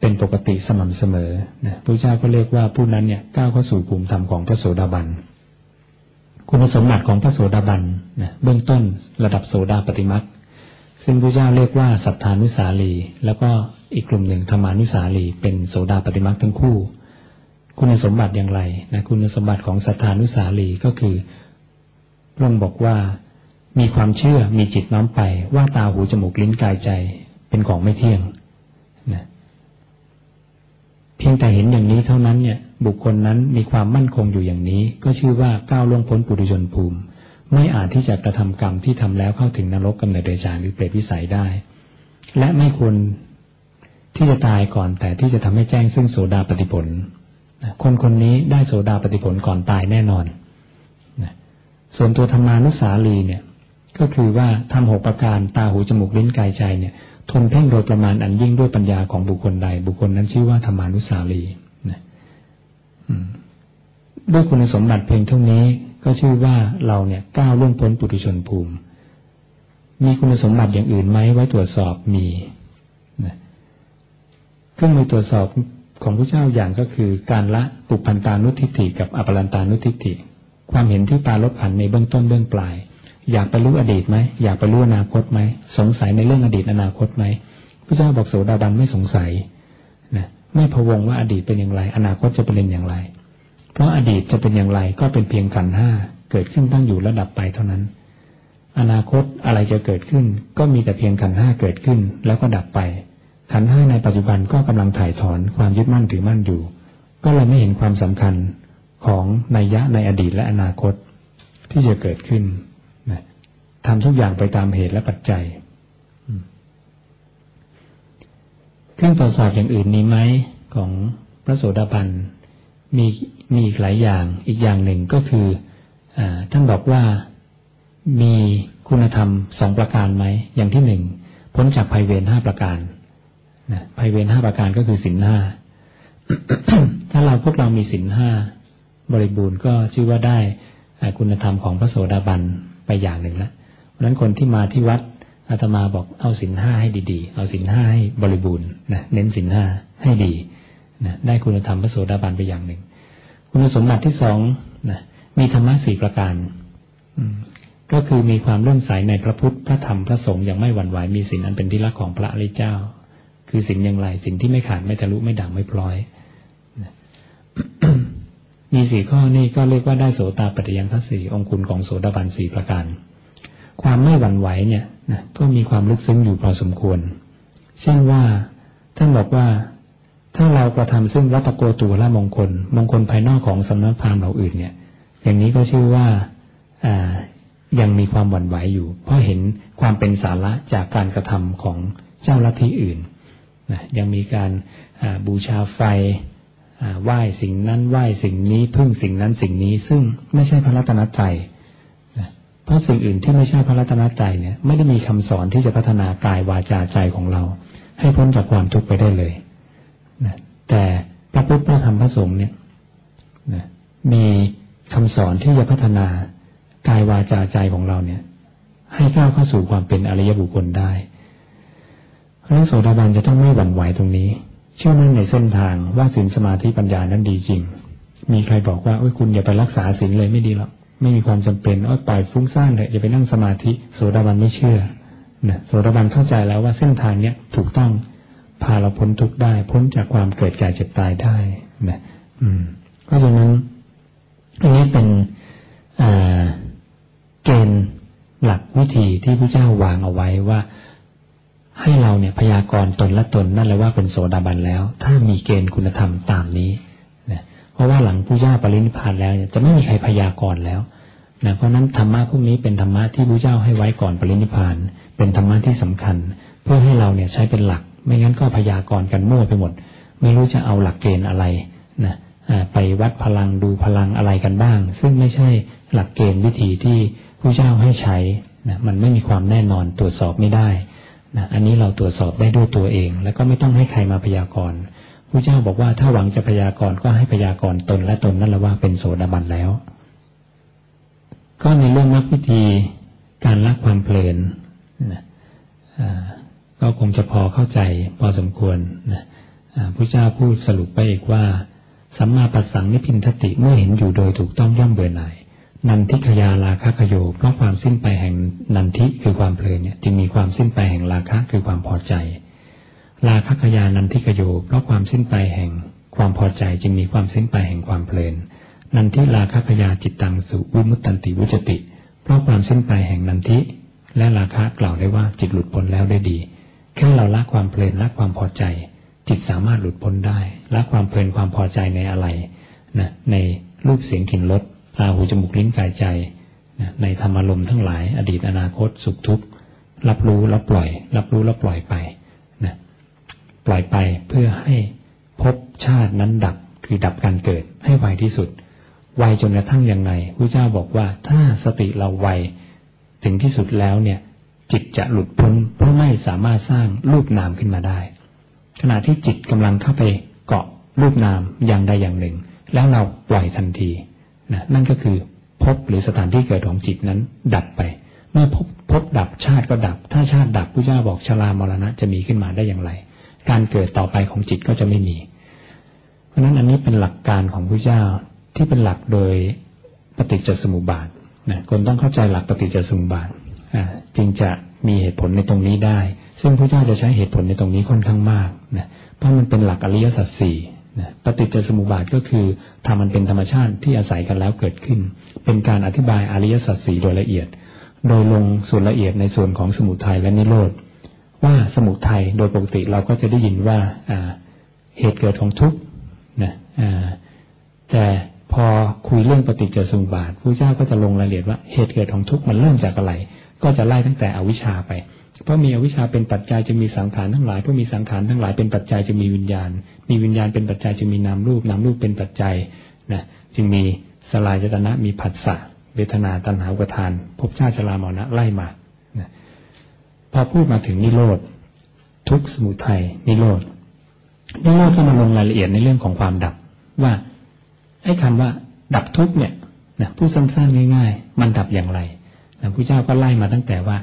เป็นปกติสม่ำเสมอนะพระเจ้าก็เรียกว่าผู้นั้นเนี่ยก้าวเข้าสู่ภูมิธรรมของพระโสดาบัน คุณสมบัติของพระโสดาบันนะเบื้องต้นระดับโสดาปฏิมักซึ่งพระเจ้าเรียกว่าสัทธานุสาลี แล้วก็อีกกลุ่มหนึ่งธรรมานุสาลี เป็นโสดาปฏิมักทั้งคู่ คุณสมบัติอย่างไรนะคุณสมบัติของสัทธานุสาลีก็คือ พระองค์บอกว่ามีความเชื่อมีจิตน้อมไปว่าตาหูจมูกลิ้นกายใจเป็นของไม่เที่ยงนะเพียงแต่เห็นอย่างนี้เท่านั้นเนี่ย บุคคลนั้นมีความมั่นคงอยู่อย่างนี้ ก็ชื่อว่าก้าวล่วงพ้นปุถุชนภูมิ ไม่อาจที่จะกระทำกรรมที่ทำแล้วเข้าถึงนรกกำเนิดเดชานหรือเปรตวิสัยได้ และไม่ควรที่จะตายก่อนแต่ที่จะทำให้แจ้งซึ่งโสดาปฏิผลคนคนนี้ได้โสดาปฏิผลก่อนตายแน่นอน ส่วนตัวธรรมานุสาลีเนี่ย ก็คือว่าทำหกประการตาหูจมูกลิ้นกายใจเนี่ย ทนเพ่งโดยประมาณอันยิ่งด้วยปัญญาของบุคคลใด บุคคลนั้นชื่อว่าธรรมานุสาลีนะด้วยคุณสมบัติเพียงเท่านี้ก็ชื่อว่าเราเนี่ยก้าวล่วงพ้นปุถุชนภูมิ มีคุณสมบัติอย่างอื่นไหมไว้ตรวจสอบมีนะเครื่องมือตรวจสอบของพระเจ้าอย่างก็คือการละปุพันตานุทิฏฐิกับอปรันตานุทิฏฐิ ความเห็นที่ปาลดผันในเบื้องต้นเบื้องปลาย อยากไปรู้อดีตไหมอยากไปรู้อนาคตไหมสงสัยในเรื่องอดีตอนาคตไหมพระเจ้าบอกโสดาบันไม่สงสัยนะไม่พะวงว่าอดีตเป็นอย่างไร อนาคตจะเป็นอย่างไร เพราะอดีตจะเป็นอย่างไรก็เป็นเพียงขันห้าเกิดขึ้นตั้งอยู่ระดับไปเท่านั้น อนาคตอะไรจะเกิดขึ้น ก็มีแต่เพียงขันห้าเกิดขึ้น แล้วก็ดับไป ขันห้าในปัจจุบันก็กำลังถ่ายถอนความยึดมั่นถือมั่นอยู่ ก็เลยไม่เห็นความสำคัญ ของนัยยะในอดีตและอนาคตที่จะเกิดขึ้นนะทำทุกอย่างไปตามเหตุและปัจจัยเครื่องตรวจสอบอย่างอื่นนี้ไหมของพระโสดาบันมีมีอีกหลายอย่างอีกอย่างหนึ่งก็คืออท่านบอกว่ามีคุณธรรมสองประการไหมอย่างที่หนึ่งพ้นจากภัยเวรห้าประการนะภัยเวรห้าประการก็คือสินห้าถ้าเราพวกเรามีสินห้า บริบูรณ์ก็ชื่อว่าได้คุณธรรมของพระโสดาบันไปอย่างหนึ่งแล้วเพราะนั้นคนที่มาที่วัดอาตมาบอกเอาสินห้าให้ดีๆ เอาสินห้าให้บริบูรณ์นะเน้นสินห้าให้ดีนะได้คุณธรรมพระโสดาบันไปอย่างหนึ่ง คุณสมบัติที่สองนะมีธรรมะสี่ประการก็คือมีความเลื่อมใสในพระพุทธพระธรรมพระสงฆ์อย่างไม่หวั่นไหวมีสินอันเป็นที่รักของพระอริยเจ้า คือสินอย่างไรสินที่ไม่ขาดไม่ทะลุไม่ด่างไม่พลอย มีสี่ข้อนี่ก็เรียกว่าได้โสตาปัจยังทัสี่องคุณของโสดาบันสี่ประการ ความไม่หวั่นไหวเนี่ยนะก็มีความลึกซึ้งอยู่พอสมควร เช่นว่าท่านบอกว่าถ้าเรากระทำซึ่งวัตโกตัวละมงคล มงคลภายนอกของสำนักพราหมณ์เราอื่นเนี่ย อย่างนี้ก็ชื่อว่าอ่ายังมีความหวั่นไหวอยู่ เพราะเห็นความเป็นสาระจากการกระทำของเจ้าลัทธิอื่นนะยังมีการบูชาไฟ ไหว้สิ่งนั้นไหว้สิ่งนี้พึ่งสิ่งนั้นสิ่งนี้ ซึ่งไม่ใช่พระรัตนตรัยเพราะสิ่งอื่นที่ไม่ใช่พระรัตนตรัยเนี่ย ไม่ได้มีคำสอนที่จะพัฒนากายวาจาใจของเรา ให้พ้นจากความทุกข์ไปได้เลยนะแต่พระพุทธพระธรรมพระสงฆ์เนี่ยนะมีคำสอนที่จะพัฒนากายวาจาใจของเราเนี่ย ให้ก้าวเข้าสู่ความเป็นอริยบุคคลได้พระโสดาบันจะต้องไม่หวั่นไหวตรงนี้ เชื่อมั่นในเส้นทางว่าศีลสมาธิปัญญานั้นดีจริง มีใครบอกว่าโอ้ยคุณอย่าไปรักษาศีลเลยไม่ดีหรอกไม่มีความจำเป็นอ้ปล่อยฟุ้งซ่านเลยอย่าไปนั่งสมาธิโสดาบันไม่เชื่อนะโสดาบันเข้าใจแล้วว่าเส้นทางเนี้ยถูกต้องพาเราพ้นทุกข์ได้ พ้นจากความเกิดแก่เจ็บตายได้นะอืมเพราะฉะนั้นอันนี้เป็นเกณฑ์หลักวิธีที่พระเจ้าวางเอาไว้ว่า ให้เราเนี่ยพยากรณ์ตนและตนนั่นเลยว่าเป็นโสดาบันแล้ว ถ้ามีเกณฑ์คุณธรรมตามนี้นะเพราะว่าหลังผู้เจ้าปรินิพานแล้วจะไม่มีใครพยากรณ์แล้วนะเพราะนั้นธรรมะพวกนี้เป็นธรรมะที่พระเจ้าให้ไว้ก่อนปรินิพาน เป็นธรรมะที่สำคัญ เพื่อให้เราเนี่ยใช้เป็นหลัก ไม่งั้นก็พยากรณ์กันมั่วไปหมด ไม่รู้จะเอาหลักเกณฑ์อะไรนะไปวัดพลังดูพลังอะไรกันบ้าง ซึ่งไม่ใช่หลักเกณฑ์วิธีที่ผู้เจ้าให้ใช้นะมันไม่มีความแน่นอนตรวจสอบไม่ได้ นะอันนี้เราตรวจสอบได้ด้วยตัวเอง แล้วก็ไม่ต้องให้ใครมาพยากรณ์พระเจ้าบอกว่าถ้าหวังจะพยากรณ์ก็ให้พยากรณ์ตนและตนนั่นแหละว่าเป็นโสดาบันแล้ว ก็ในเรื่องมรรควิธีการละความเพลินนะก็คงจะพอเข้าใจพอสมควรนะพระเจ้าพูดสรุปไปอีกว่าสัมมาปัสสังนิพินทติเมื่อเห็นอยู่โดยถูกต้องย่อมเบื่อหน่าย นันทิขยาราคะขโยเพราะความสิ้นไปแห่งนันทิคือความเพลินเนี่ยจึงมีความสิ้นไปแห่งราคะคือความพอใจ ราคะขยานันทิขโยเพราะความสิ้นไปแห่งความพอใจจึงมีความสิ้นไปแห่งความเพลิน นันทิราคะขยาจิตตังสุวิมุตตันติวุจติ เพราะความสิ้นไปแห่งนันทิ และราคะกล่าวได้ว่าจิตหลุดพ้นแล้วได้ดี แค่เราละความเพลินละความพอใจ จิตสามารถหลุดพ้นได้ละความเพลินความพอใจในอะไรนะในรูปเสียงกลิ่นรส ตาหูจมูกลิ้นกายใจในธรรมารมทั้งหลาย อดีตอนาคตสุขทุกข์รับรู้แล้วปล่อย รับรู้แล้วปล่อยไปนะปล่อยไปเพื่อให้พบชาตินั้นดับคือดับการเกิดให้ไวที่สุด ไวจนกระทั่งยังไงพระเจ้าบอกว่าถ้าสติเราไวถึงที่สุดแล้วเนี่ย จิตจะหลุดพ้นเพราะไม่สามารถสร้างรูปนามขึ้นมาได้ ขณะที่จิตกำลังเข้าไปเกาะรูปนามอย่างใดอย่างหนึ่ง แล้วเราปล่อยทันที นะนั่นก็คือพบหรือสถานที่เกิดของจิตนั้น ดับไป เมื่อพบพบดับชาติก็ดับ ถ้าชาติดับพระเจ้าบอกชรามรณะจะมีขึ้นมาได้อย่างไร การเกิดต่อไปของจิตก็จะไม่มี เพราะนั้นอันนี้เป็นหลักการของพระเจ้าที่เป็นหลักโดยปฏิจจสมุปบาทนะคนต้องเข้าใจหลักปฏิจจสมุปบาทจึงจะมีเหตุผลในตรงนี้ได้ ซึ่งพระเจ้าจะใช้เหตุผลในตรงนี้ค่อนข้างมากนะเพราะมันเป็นหลักอริยสัจสี่ ปฏิจจสมุปบาทก็คือทำมันเป็นธรรมชาติที่อาศัยกันแล้วเกิดขึ้น เป็นการอธิบายอริยสัจสี่โดยละเอียด โดยลงส่วนละเอียดในส่วนของสมุทัยและนิโรธว่าสมุทัยโดยปกติเราก็จะได้ยินว่าเหตุเกิดของทุกข์นะแต่พอคุยเรื่องปฏิจจสมุปบาทพระเจ้าก็จะลงรายละเอียดว่าเหตุเกิดของทุกข์มันเริ่มจากอะไร ก็จะไล่ตั้งแต่อวิชชาไป เพราะมีอวิชชาเป็นปัจจัยจะมีสังขารทั้งหลายเพราะมีสังขารทั้งหลายเป็นปัจจัยจะมีวิญญาณ มีวิญญาณเป็นปัจจัยจะมีนามรูปนามรูปเป็นปัจจัยนะจึงมีสลายจตนะมีผัสสะเวทนาตัณหาอุปทานภพชาติชรามรณะไล่มานะพอพูดมาถึงนิโรธทุกสมุทัยนิโรธนิโรธก็มาลงรายละเอียดในเรื่องของความดับ ว่าไอ้คำว่า ดับทุกเนี่ยนะผู้สั้นๆง่าย ๆ มันดับอย่างไรนะพระเจ้าก็ไล่มาตั้งแต่ว่า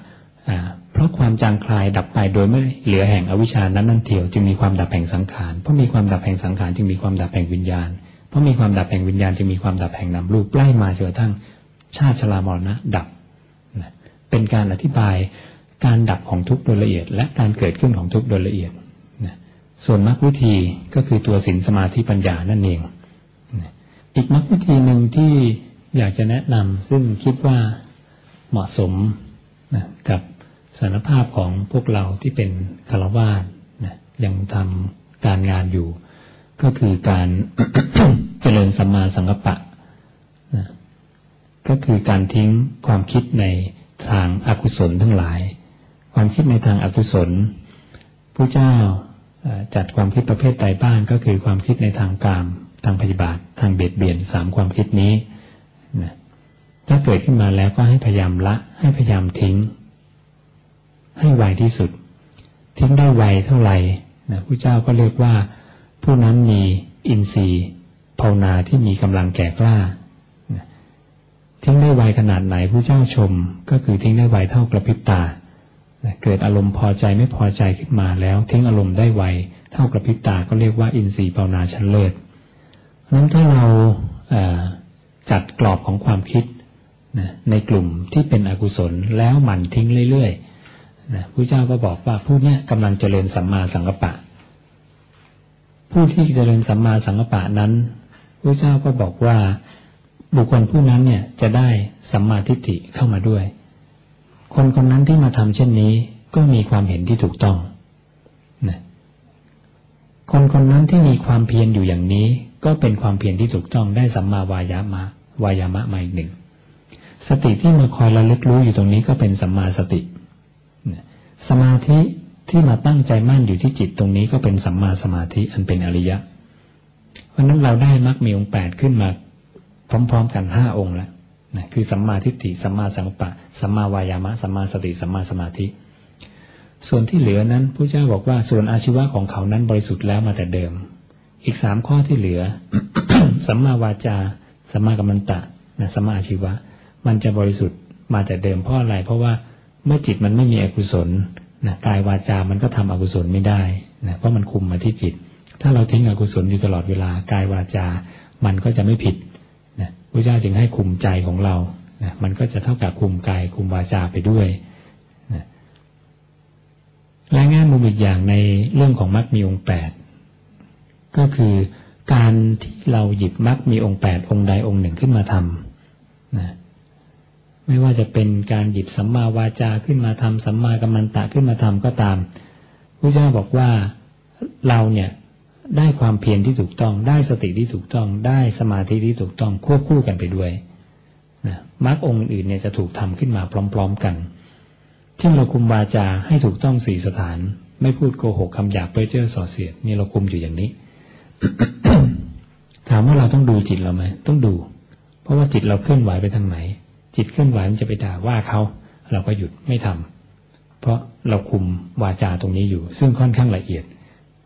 เพราะความจางคลายดับไปโดยไม่เหลือแห่งอวิชานั้นนั่นเทียวจึงมีความดับแห่งสังขารเพราะมีความดับแห่งสังขารจึงมีความดับแห่งวิญญาณเพราะมีความดับแห่งวิญญาณจึงมีความดับแห่งนามรูปไล่มาจนกระทั่งชาติชรามรณะดับเป็นการอธิบายการดับของทุกโดยละเอียด และการเกิดขึ้นของทุกโดยละเอียดส่วนมรรควิธีก็คือตัวสินสมาธิปัญญานั่นเองอีกมรรควิธีหนึ่งที่อยากจะแนะนำซึ่งคิดว่าเหมาะสมกับ สารภาพของพวกเราที่เป็นคารวาสนะยังทำการงานอยู่ ก็คือการเจริญสัมมาสังกัปปะนะก็คือการทิ้งความคิดในทางอากุศลทั้งหลาย ความคิดในทางอากุศลผู้เจ้าจัดความคิดประเภทใดบ้างก็คือความคิดในทางกามทางปฏิบัติทางเบียดเบียนสามความคิดนี้นะถ้าเกิดขึ้นมาแล้วก็ให้พยายามละให้พยายามทิ้ง ให้ไวที่สุด ทิ้งได้ไวเท่าไหร่นะผู้เจ้าก็เรียกว่า ผู้นั้นมีอินทรีย์ภาวนาที่มีกำลังแก่กล้าทิ้งได้ไวขนาดไหนผู้เจ้าชม ก็คือทิ้งได้ไวเท่ากระพริบตาเกิดอารมณ์พอใจไม่พอใจขึ้นมาแล้ว ทิ้งอารมณ์ได้ไวเท่ากระพริบตาก็เรียกว่าอินทรีย์ภาวนาชั้นเลิศนั้นถ้าเราจัดกรอบของความคิดในกลุ่มที่เป็นอกุศลแล้วหมั่นทิ้งเรื่อยๆ นะผู้เจ้าก็บอกว่าผู้นี้กำลังเจริญสัมมาสังกัปปะ ผู้ที่เจริญสัมมาสังกัปปะนั้นผู้เจ้าก็บอกว่าบุคคลผู้นั้นเนี่ยจะได้สัมมาทิฏฐิเข้ามาด้วย คนคนนั้นที่มาทำเช่นนี้ก็มีความเห็นที่ถูกต้องนะคนคนนั้นที่มีความเพียรอยู่อย่างนี้ ก็เป็นความเพียรที่ถูกต้องได้สัมมาวายามะวายามะมาอีกหนึ่ง สติที่มาคอยระลึกรู้อยู่ตรงนี้ก็เป็นสัมมาสติ สมาธิที่มาตั้งใจมั่นอยู่ที่จิตตรงนี้ก็เป็นสัมมาสมาธิอันเป็นอริยะ เพราะนั้นเราได้มรรคมีองค์แปดขึ้นมา พร้อม ๆ กันห้าองค์แล้วนะคือสัมมาทิฏฐิสัมมาสังปะสัมมาวายามะสัมมาสติสัมมาสมาธิ ส่วนที่เหลือนั้นพระเจ้าบอกว่าส่วนอาชีวะของเขานั้นบริสุทธิ์แล้วมาแต่เดิม อีกสามข้อที่เหลือสัมมาวาจาสัมมากัมมันตะนะสัมมาอาชีวะ มันจะบริสุทธิ์มาแต่เดิมเพราะอะไรเพราะว่า เมื่อจิตมันไม่มีอกุศลนะกายวาจามันก็ทำอกุศลไม่ได้นะเพราะมันคุมมาที่จิต ถ้าเราทิ้งอกุศลอยู่ตลอดเวลากายวาจา มันก็จะไม่ผิดนะพระเจ้าจึงให้คุมใจของเรานะมันก็จะเท่ากับคุมกายคุมวาจาไปด้วยนะและแง่มุมอีกอย่างในเรื่องของมรรคมีองค์แปดก็คือการที่เราหยิบมรรคมีองค์แปดองค์ใดองค์หนึ่งขึ้นมาทำนะ ไม่ว่าจะเป็นการหยิบสัมมาวาจาขึ้นมาทำสัมมากัมมันตะขึ้นมาทำก็ตามพระเจ้าบอกว่าเราเนี่ยได้ความเพียรที่ถูกต้อง ได้สติที่ถูกต้อง ได้สมาธิที่ถูกต้องควบคู่กันไปด้วยนะมรรคองค์อื่นเนี่ยจะถูกทำขึ้นมาพร้อม ๆกันที่เราคุมวาจาให้ถูกต้องสี่สถาน ไม่พูดโกหกคำหยาบเพ้อเจ้อส่อเสียดนี่เราคุมอยู่อย่างนี้ ถามว่าเราต้องดูจิตเราไหมต้องดู เพราะว่าจิตเราเคลื่อนไหวไปทางไหน จิตเคลื่อนไหวมันจะไปด่าว่าเขาเราก็หยุดไม่ทำเพราะเราคุมวาจาตรงนี้อยู่ ซึ่งค่อนข้างละเอียด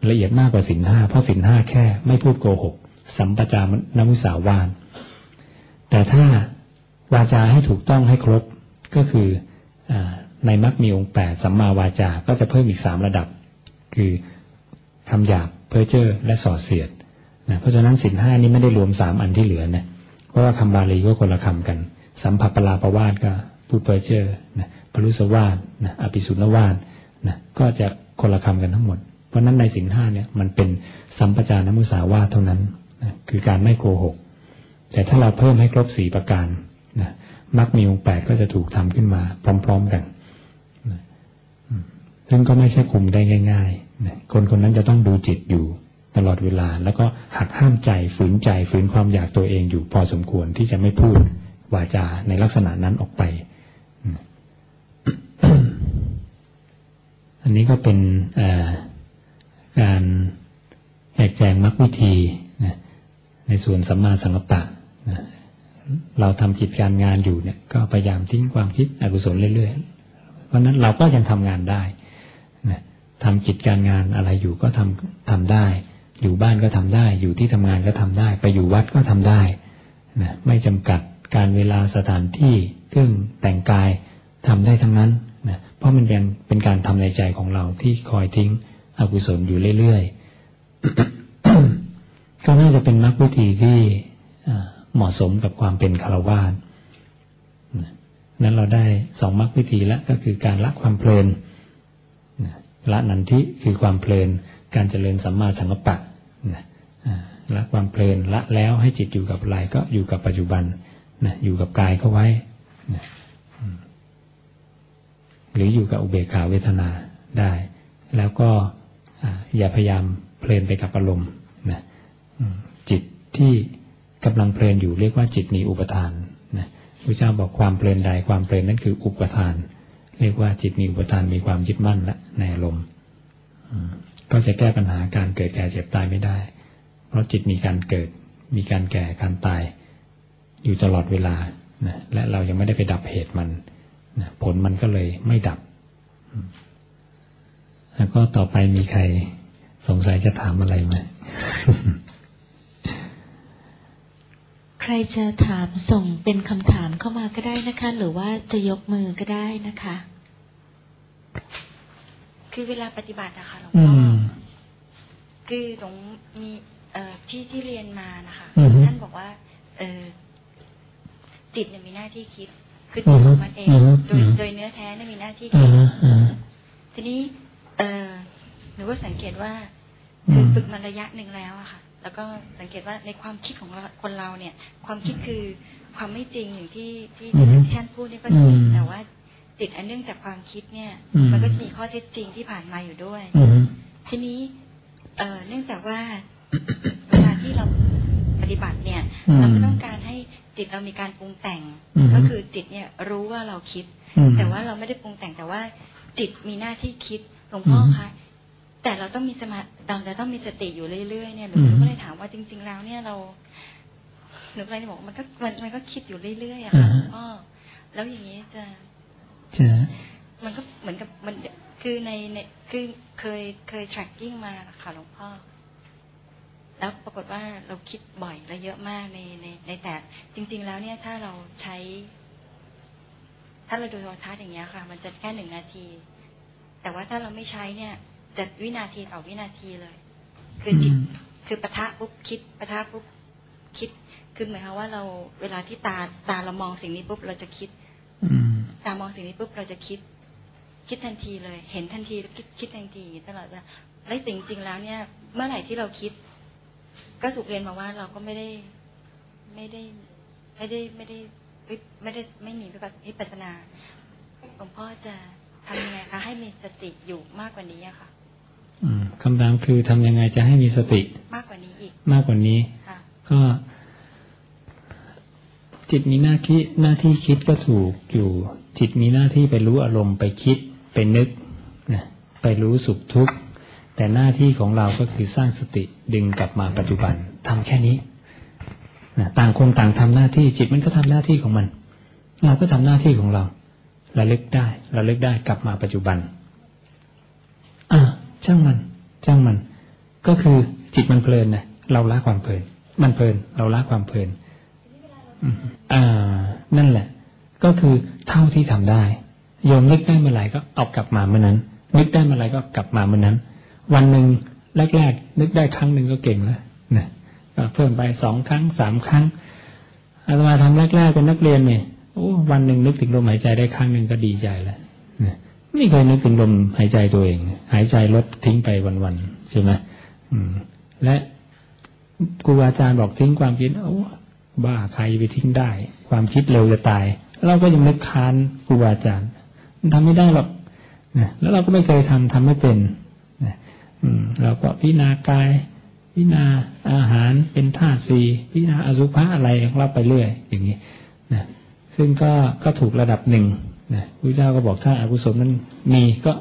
ละเอียดมากกว่าสินห้าเพราะสินห้าแค่ไม่พูดโกหก สัมปจานมุสาวาน แต่ถ้าวาจาให้ถูกต้องให้ครบก็คืออในมรรคมีองค์แปดสัมมาวาจา ก็จะเพิ่มอีกสามระดับ คือคำหยาบเพ้อเจ้อและส่อเสียดนะเพราะฉะนั้นสินห้านี้ไม่ได้รวมสามอันที่เหลือนะเพราะว่าคำบาลีก็คนละคำกัน สัมผัสปลาประวาสก็พูดเพ้อเจ้อนะปรุสวาสนะอภิสุนวาสนะก็จะคนละคำกันทั้งหมด เพราะนั้นในสินห้าเนี่ยมันเป็นสัมปจานมุสาวาเท่านั้นนะคือการไม่โกหก แต่ถ้าเราเพิ่มให้ครบสี่ประการนะมักมีองค์แปดก็จะถูกทำขึ้นมา พร้อม ๆกันนะซึ่งก็ไม่ใช่คุมได้ง่ายๆนะคนคนนั้นจะต้องดูจิตอยู่ตลอดเวลา แล้วก็หักห้ามใจฝืนใจฝืนความอยากตัวเองอยู่พอสมควรที่จะไม่พูด วาจาในลักษณะนั้นออกไป อันนี้ก็เป็นการแจกแจงมรรควิธีนะในส่วนสัมมาสังกัปปะนะเราทำจิตการงานอยู่เนี่ย ก็พยายามทิ้งความคิดอกุศลเรื่อยๆ เพราะนั้นเราก็ยังทำงานได้นะทำจิตการงานอะไรอยู่ก็ทำทำได้ อยู่บ้านก็ทำได้ อยู่ที่ทำงานก็ทำได้ ไปอยู่วัดก็ทำได้นะไม่จำกัด การเวลาสถานที่เครื่องแต่งกายทำได้ทั้งนั้นนะเพราะมันเป็นเป็นการทำในใจของเราที่คอยทิ้งอกุศลอยู่เรื่อยๆก็น่าจะเป็นมรรควิธีที่เหมาะสมกับความเป็นคารวาสนั้นเราได้สองมรรควิธีแล้วก็คือการละความเพลินละนันทิคือความเพลิน การเจริญสัมมาสังกัปปะละความเพลินละแล้วให้จิตอยู่กับอะไรก็อยู่กับปัจจุบัน นะอยู่กับกายเข้าไว้นะหรืออยู่กับอุเบกขาเวทนาได้ แล้วก็อย่าพยายามเพลินไปกับอารมณ์นะจิตที่กำลังเพลินอยู่เรียกว่าจิตมีอุปทานนะพระเจ้าบอกความเพลินใดความเพลินนั้นคืออุปทาน เรียกว่าจิตมีอุปทานมีความยึดมั่นละในอารมณ์ก็จะแก้ปัญหาการเกิดแก่เจ็บตายไม่ได้ เพราะจิตมีการเกิดมีการแก่การตาย อยู่ตลอดเวลานะและเรายังไม่ได้ไปดับเหตุมันนะผลมันก็เลยไม่ดับ แล้วก็ต่อไปมีใครสงสัยจะถามอะไรไหมใครจะถามส่งเป็นคำถามเข้ามาก็ได้นะคะ หรือว่าจะยกมือก็ได้นะคะ คือเวลาปฏิบัติอะค่ะหลวงพ่อคือหลวงมีเอ่อที่ที่เรียนมานะคะ ท่านบอกว่า เออ จิตเนี่ยมีหน้าที่คิด คือจิตของมันเองโดยโดยเนื้อแท้เนี่ยมีหน้าที่คิดทีนี้ เออหนูก็สังเกตว่าคือฝึกมาระยะหนึ่งแล้วอะค่ะ แล้วก็สังเกตว่าในความคิดของคนเราเนี่ย ความคิดคือความไม่จริงอย่างที่ที่ท่านพูดนี่ก็จริงแต่ว่าจิตอันเนื่องจากความคิดเนี่ย มันก็จะมีข้อเท็จจริงที่ผ่านมาอยู่ด้วยทีนี้เออเนื่องจากว่าเวลาที่เราปฏิบัติเนี่ย เราไม่ต้องการให้ จิตเรามีการปรุงแต่ง ก็คือจิตเนี่ยรู้ว่าเราคิด แต่ว่าเราไม่ได้ปรุงแต่งแต่ว่า จิตมีหน้าที่คิดหลวงพ่อคะแต่เราต้องมีสมาเราจะต้องมีสติอยู่เรื่อยๆเนี่ยหนูก็เลยถามว่าจริง ๆ แล้วเนี่ยเราหนูก็เลยบอกมันก็มันมันก็คิดอยู่เรื่อยๆอะค่ะหลวงพ่อแล้วอย่างนี้จะจะมันก็เหมือนกับมันคือในในคือเคยเคย tracking มาค่ะหลวงพ่อ แล้วปรากฏว่าเราคิดบ่อยและเยอะมากในในในแต่จริง ๆ แล้วเนี่ยถ้าเราใช้ ถ้าเราดูโทรทัศน์อย่างเงี้ยค่ะ มันจะแค่หนึ่งนาที แต่ว่าถ้าเราไม่ใช้เนี่ย จะวินาทีต่อวินาทีเลย คือจิตคือปะทะปุ๊บคิดปะทะปุ๊บคิด คือหมายความว่าเราเวลาที่ตาตาเรามองสิ่งนี้ปุ๊บเราจะคิดตามองสิ่งนี้ปุ๊บเราจะคิด คิดทันทีเลย เห็นทันทีแล้วคิดคิดทันทีตลอดว่าและจริงจริงแล้วเนี่ย เมื่อไหร่ที่เราคิด ก็ถูกเรียนมาว่าเราก็ไม่ได้ไม่ได้ ไม่ได้ไม่ได้ไม่ได้ไม่มีวิปัสนาหลวงพ่อจะทำยังไงคะให้มีสติอยู่มากกว่านี้อะค่ะคำถามคือทำยังไงจะให้มีสติ มากกว่านี้อีก มากกว่านี้ก็จิตมีหน้าที่หน้าที่คิดก็ถูกอยู่ จิตมีหน้าที่ไปรู้อารมณ์ไปคิดไปนึกนะไปรู้สุขทุกข์ แต่หน้าที่ของเราก็คือสร้างสติดึงกลับมาปัจจุบันทำแค่นี้นะต่างคนต่างทำหน้าที่จิตมันก็ทำหน้าที่ของมัน เราก็ทำหน้าที่ของเราระลึกได้ระลึกได้กลับมาปัจจุบัน อ่าช่างมันช่างมัน ก็คือจิตมันเพลินนะเราละความเพลิน มันเพลิน เราละความเพลินอ่า นั่นแหละ ก็คือเท่าที่ทำได้โยมนึกได้เมื่อไหร่ก็เอากลับมาเมื่อนั้น นึกได้เมื่อไหร่ก็กลับมาเมื่อนั้น วันหนึ่งแรกๆนึกได้ครั้งหนึ่งก็เก่งแล้วนะก็เพิ่มไปสองครั้งสามครั้งอาตมาทำแรกๆเป็นนักเรียนเนี่ยโอ้วันหนึ่งนึกถึงลมหายใจได้ครั้งหนึ่งก็ดีใจแล้วไม่เคยนึกถึงลมหายใจตัวเอง หายใจลดทิ้งไปวันๆใช่ไหมและครูอาจารย์บอกทิ้งความคิดโอ้บ้าใครไปทิ้งได้ ความคิดเร็วจะตาย เราก็ยังนึกค้านครูอาจารย์ มันทำไม่ได้หรอกนะแล้วเราก็ไม่เคยทำทำไม่เป็น อืมเราก็พิจารณากาย พิจารณาอาหารเป็นธาตุสี่พิจารณาอสุภะอะไรของเราไปเรื่อย อย่างนี้นะซึ่งก็ก็ถูกระดับหนึ่งนะพระเจ้าก็บอกถ้าอากุศลนั้นมีก็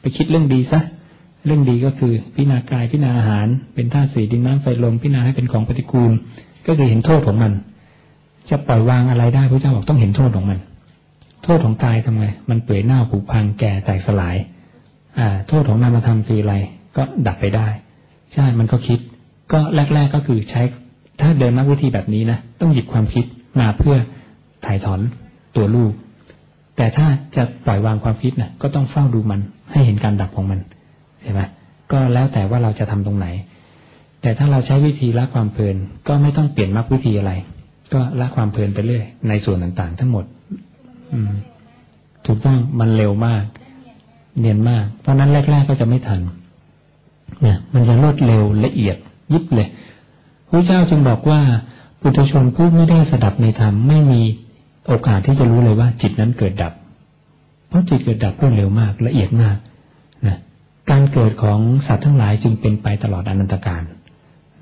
ไปคิดเรื่องดีซะเรื่องดีก็คือพิจารณากายพิจารณาอาหาร เป็นธาตุสี่ดินน้ำไฟลมพิจารณาให้เป็นของปฏิกูล ก็คือเห็นโทษของมัน จะปล่อยวางอะไรได้พระเจ้าบอกต้องเห็นโทษของมัน โทษของกายทำไง มันเปื่อยเน่าผุพังแก่แตกสลาย อ่า โทษของนามธรรมคืออะไร ก็ดับไปได้ ใช่มันก็คิด ก็แรก ๆก็คือใช้ ถ้าเดินมาวิธีแบบนี้นะต้องหยิบความคิดมาเพื่อถ่ายถอนตัวลูก แต่ถ้าจะปล่อยวางความคิดนะก็ต้องเฝ้าดูมันให้เห็นการดับของมันใช่ไหมก็แล้วแต่ว่าเราจะทำตรงไหน แต่ถ้าเราใช้วิธีละความเพลิน ก็ไม่ต้องเปลี่ยนมรรควิธีอะไร ก็ละความเพลินไปเรื่อยในส่วนต่างๆ ทั้งหมด อืมถูกต้องมันเร็วมาก เนียนมาก เพราะนั้นแรก ๆก็จะไม่ทัน นี่ยมันจะรวดเร็วละเอียดยิบเลยพระเจ้าจึงบอกว่าปุถุชนผู้ไม่ได้สดับในธรรมไม่มีโอกาสที่จะรู้เลยว่าจิตนั้นเกิดดับ เพราะจิตเกิดดับรวดเร็วมากละเอียดมากนะการเกิดของสัตว์ทั้งหลายจึงเป็นไปตลอดอนันตการ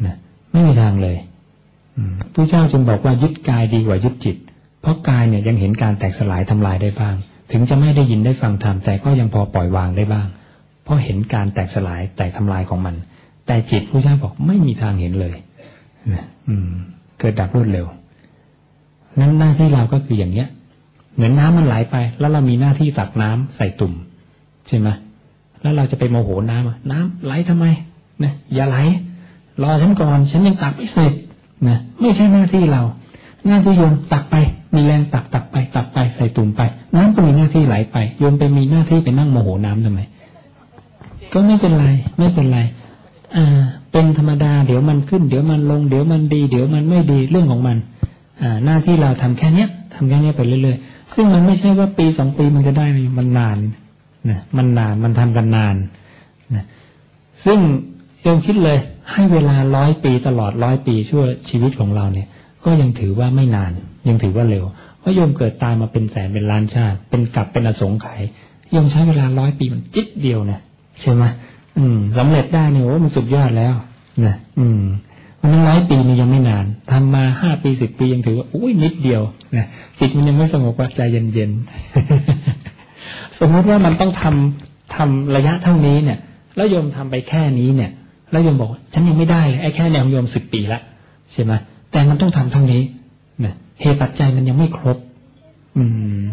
นะไม่มีทางเลยพระเจ้าจึงบอกว่ายึดกายดีกว่ายึดจิต เพราะกายเนี่ยยังเห็นการแตกสลายทำลายได้บ้าง ถึงจะไม่ได้ยินได้ฟังธรรมแต่ก็ยังพอปล่อยวางได้บ้าง เพราะเห็นการแตกสลายแตกทำลายของมัน แต่จิตพระเจ้าบอกไม่มีทางเห็นเลยนะอืม เกิดดับรวดเร็ว นั้นหน้าที่เราก็คืออย่างเนี้ย เหมือนน้ำมันไหลไป แล้วเรามีหน้าที่ตักน้ำใส่ตุ่มใช่ไหมแล้วเราจะไปโมโหน้ำน้ำไหลทำไมนะอย่าไหล รอฉันก่อน ฉันยังตักไม่เสร็จนะไม่ใช่หน้าที่เรา หน้าที่โยมตักไป มีแรงตักตักไป ตักไปใส่ตุ่มไป น้ำก็มีหน้าที่ไหลไปโยมไปมีหน้าที่ไปนั่งโมโหน้ำทำไม ก็ไม่เป็นไร ไม่เป็นไรอ่าเป็นธรรมดาเดี๋ยวมันขึ้น เดี๋ยวมันลง เดี๋ยวมันดี เดี๋ยวมันไม่ดีเรื่องของมัน อ่า หน้าที่เราทำแค่เนี้ยทำแค่นี้ไปเรื่อยๆ ซึ่งมันไม่ใช่ว่าปีสองปีมันจะได้มันนานนะมันนานมันทำกันนานนะซึ่งโยมคิดเลย ให้เวลาร้อยปีตลอดร้อยปีชั่วชีวิตของเราเนี่ย ก็ยังถือว่าไม่นาน ยังถือว่าเร็วเพราะโยมเกิดตายมาเป็นแสนเป็นล้านชาติ เป็นกลับเป็นอสงไขยโยมใช้เวลาร้อยปีมันจิตเดียวนะ ใช่ไหมอืมสำเร็จได้เนี่ยโอ้มันสุดยอดแล้วนะอืมมันร้อยปีนี่ยังไม่นานทำมาห้าปีสิบปียังถือว่าอุ้ยนิดเดียวนะจิตมันยังไม่สงบว่าใจเย็นๆสมมติว่ามันต้องทำทำระยะเท่านี้เนี่ย แล้วโยมทำไปแค่นี้เนี่ย แล้วโยมบอกฉันยังไม่ได้เลยไอ้แค่แนวโยมสิบปีละใช่ไหมแต่มันต้องทำเท่านี้นะเหตุปัจจัยมันยังไม่ครบ อืม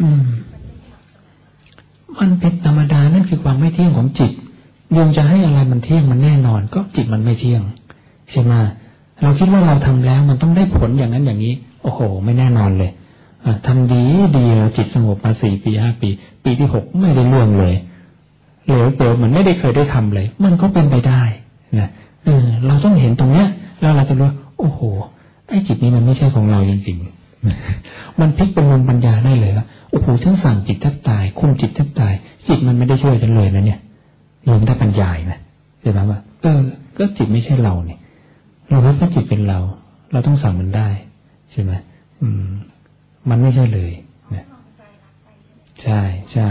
อืม มันเป็นธรรมดานั่นคือความไม่เที่ยงของจิตโยมจะให้อะไรมันเที่ยงมันแน่นอน ก็จิตมันไม่เที่ยงใช่ไหมเราคิดว่าเราทำแล้วมันต้องได้ผลอย่างนั้นอย่างนี้ โอ้โห ไม่แน่นอนเลยอทำดีดีแล้วจิตสงบมาสี่ปีห้าปี ปีที่หกไม่ได้เรื่องเลยเหลวเปลวมือนไม่ได้เคยได้ทำเลย มันก็เป็นไปได้นะเออเราต้องเห็นตรงเนี้ยแล้วเราจะรู้โอ้โห ไอ้จิตนี้มันไม่ใช่ของเราจริงๆมันพลิกเป็นลมปัญญาได้เลยว่า โอ้โหฉันสั่งจิตแทบตาย คุมจิตแทบตาย จิตมันไม่ได้ช่วยฉันเลยนะเนี่ยโยมได้ปัญญาไหมใช่ไหมว่าเออก็จิตไม่ใช่เราเนี่ย เรารู้ว่าจิตเป็นเรา เราต้องสั่งมันได้ใช่ไหมอืม มันไม่ใช่เลยนะใช่ใช่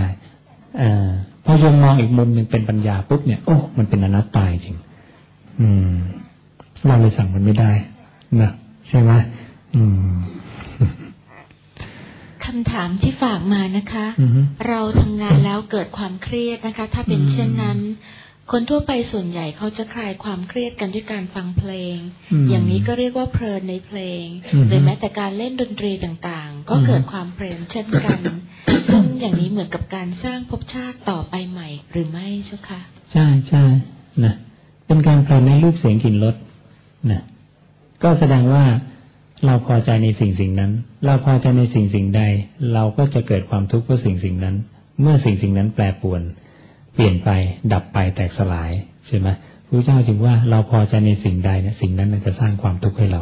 อ่าพอยมมองอีกมุมหนึ่งเป็นปัญญาปุ๊บเนี่ยโอ้มันเป็นอนัตตาจริง อืม เราเลยสั่งมันไม่ได้นะใช่ไหมอืม คำถามที่ฝากมานะคะ เราทำงานแล้วเกิดความเครียดนะคะ ถ้าเป็นเช่นนั้น คนทั่วไปส่วนใหญ่เขาจะคลายความเครียดกันด้วยการฟังเพลง อย่างนี้ก็เรียกว่าเพลินในเพลงหรือแม้แต่การเล่นดนตรีต่างๆ ก็เกิดความเพลินเช่นกันซึ่งอย่างนี้เหมือนกับการสร้างภพชาติต่อไปใหม่ หรือไม่เจ้าคะใช่ใช่นะเป็นการเพลินในรูปเสียงกลิ่นรสนะก็แสดงว่า เราพอใจในสิ่งสิ่งนั้น เราพอใจในสิ่งสิ่งใด เราก็จะเกิดความทุกข์เพราะสิ่งสิ่งนั้น เมื่อสิ่งสิ่งนั้นแปรปวน เปลี่ยนไป ดับไป แตกสลาย ใช่ไหมพระเจ้าจึงว่าเราพอใจในสิ่งใดเนี่ย สิ่งนั้นมันจะสร้างความทุกข์ให้เรา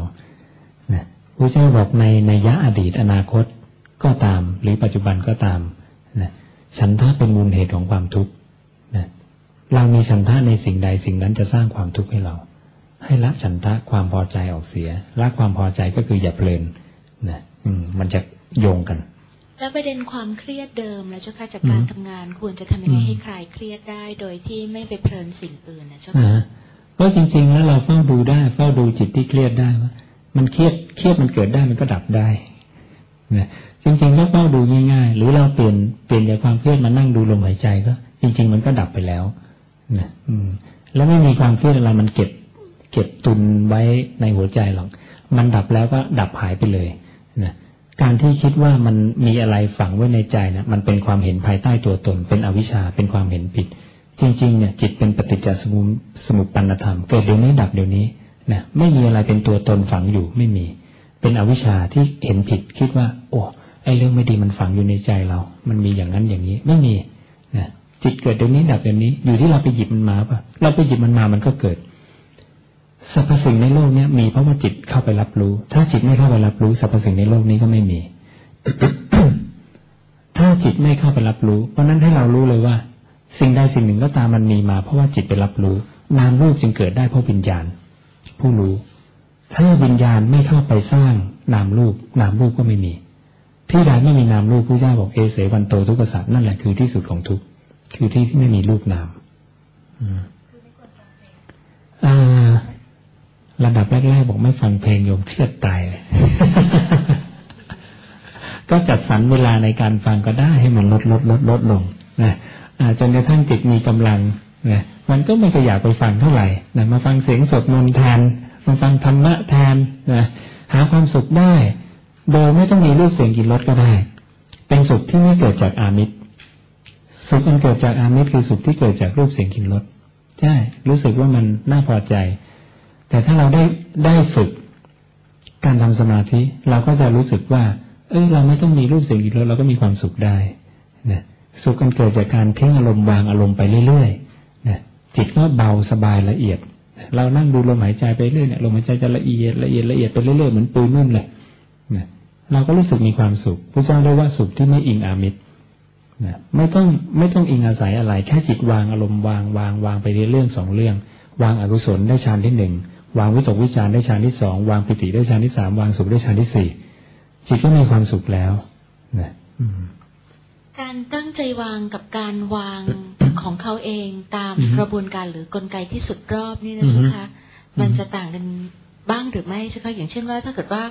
นะพระเจ้าบอกในในยะอดีตอนาคตก็ตาม หรือปัจจุบันก็ตามนะฉันทะเป็นมูลเหตุของความทุกข์นะเรามีฉันทะในสิ่งใดสิ่งนั้นจะสร้างความทุกข์ให้เรา ให้ละฉันทะความพอใจออกเสียละความพอใจก็คืออย่าเพลินนะอืมมันจะโยงกัน แล้วประเด็นความเครียดเดิมแล้วเจ้าค่ะจากการทำงานควรจะทำยังไงให้คลายเครียดได้ โดยที่ไม่ไปเพลินสิ่งอื่นนะเจ้าค่ะก็จริง ๆ แล้วเราเฝ้าดูได้ เฝ้าดูจิตที่เครียดได้ว่ามันเครียดเครียดมันเกิดได้มันก็ดับได้นะจริงๆถ้าเฝ้าดูง่ายๆ หรือเราเปลี่ยนเปลี่ยนจากความเครียดมานั่งดูลมหายใจก็ จริง ๆ มันก็ดับไปแล้วนะอืมแล้วไม่มีความเครียดอะไรมันเก็บ เก็บตุนไว้ในหัวใจหรอก มันดับแล้วก็ดับหายไปเลยนะการที่คิดว่ามันมีอะไรฝังไว้ในใจนะมันเป็นความเห็นภายใต้ตัวตน เป็นอวิชชาเป็นความเห็นผิด จริง ๆ เนี่ย จิตเป็นปฏิจจสมุสมุปปนธรรมเกิดเดี๋ยวนี้ดับเดี๋ยวนี้นะไม่มีอะไรเป็นตัวตนฝังอยู่ไม่มี เป็นอวิชชาที่เห็นผิดคิดว่า โอ้ไอ้เรื่องไม่ดีมันฝังอยู่ในใจเรา มันมีอย่างนั้นอย่างนี้ไม่มีนะจิตเกิดเดี๋ยวนี้ดับเดี๋ยวนี้ อยู่ที่เราไปหยิบมันมาปะเราไปหยิบมันมามันก็เกิด สรรพสิ่งในโลกนี้มีเพราะว่าจิตเข้าไปรับรู้ ถ้าจิตไม่เข้าไปรับรู้สรรพสิ่งในโลกนี้ก็ไม่มี ถ้าจิตไม่เข้าไปรับรู้ เพราะนั้นให้เรารู้เลยว่า สิ่งใดสิ่งหนึ่งก็ตามมันมีมาเพราะว่าจิตไปรับรู้ นามรูปจึงเกิดได้เพราะวิญญาณ ผู้รู้ ถ้าวิญญาณไม่เข้าไปสร้างนามรูป นามรูปก็ไม่มี ที่ใดไม่มีนามรูปผู้เจ้าบอกเอเสวันโตทุกขสัตว์นั่นแหละคือที่สุดของทุกคือที่ที่ไม่มีรูปนามอ่า ระดับแรกๆบอกไม่ฟังเพลงโยมเครียดตายเลยก็จัดสรรเวลาในการฟังก็ได้ให้มันลดลดลดลดลงนะจนกระทั่งจิตมีกำลังนะมันก็ไม่ก็อยากไปฟังเท่าไหร่นะมาฟังเสียงสดมนทานมาฟังธรรมะแทนนะหาความสุขได้ โดยไม่ต้องมีรูปเสียงกินรสก็ได้ เป็นสุขที่ไม่เกิดจากอามิตรสุขมันเกิดจากอามิตรคือสุขที่เกิดจากรูปเสียงกินรสใช่รู้สึกว่ามันน่าพอใจ แต่ถ้าเราได้ได้ฝึกการทำสมาธิ เราก็จะรู้สึกว่า เอ้ยเราไม่ต้องมีรูปเสียงอีกแล้วเราก็มีความสุขได้นะสุขกันเกิดจากการทิ้งอารมณ์วางอารมณ์ไปเรื่อยๆนะจิตก็เบาสบายละเอียด เรานั่งดูลมหายใจไปเรื่อยเนี่ยลมหายใจจะละเอียดละเอียดละเอียดไปเรื่อยๆเหมือนปูนุ่มเลยนะเราก็รู้สึกมีความสุขพระเจ้าเรียกว่าสุขที่ไม่อิงอามิตรนะไม่ต้องไม่ต้องอิงอาศัยอะไร แค่จิตวางอารมณ์วางวางวางไปเรื่องสองเรื่อง วางอกุศลได้ฌานที่หนึ่ง วางวิตกวิจารได้ฌานที่สองวางปิติได้ฌานที่สามวางสุขได้ฌานที่สี่จิตก็มีความสุขแล้วนะการตั้งใจวางกับการวางของเขาเองตามกระบวนการหรือกลไกที่สุดรอบนี่นะใช่ไหมคะมันจะต่างกันบ้างหรือไม่ใช่ไหมอย่างเช่นว่า ถ้าเกิดว่า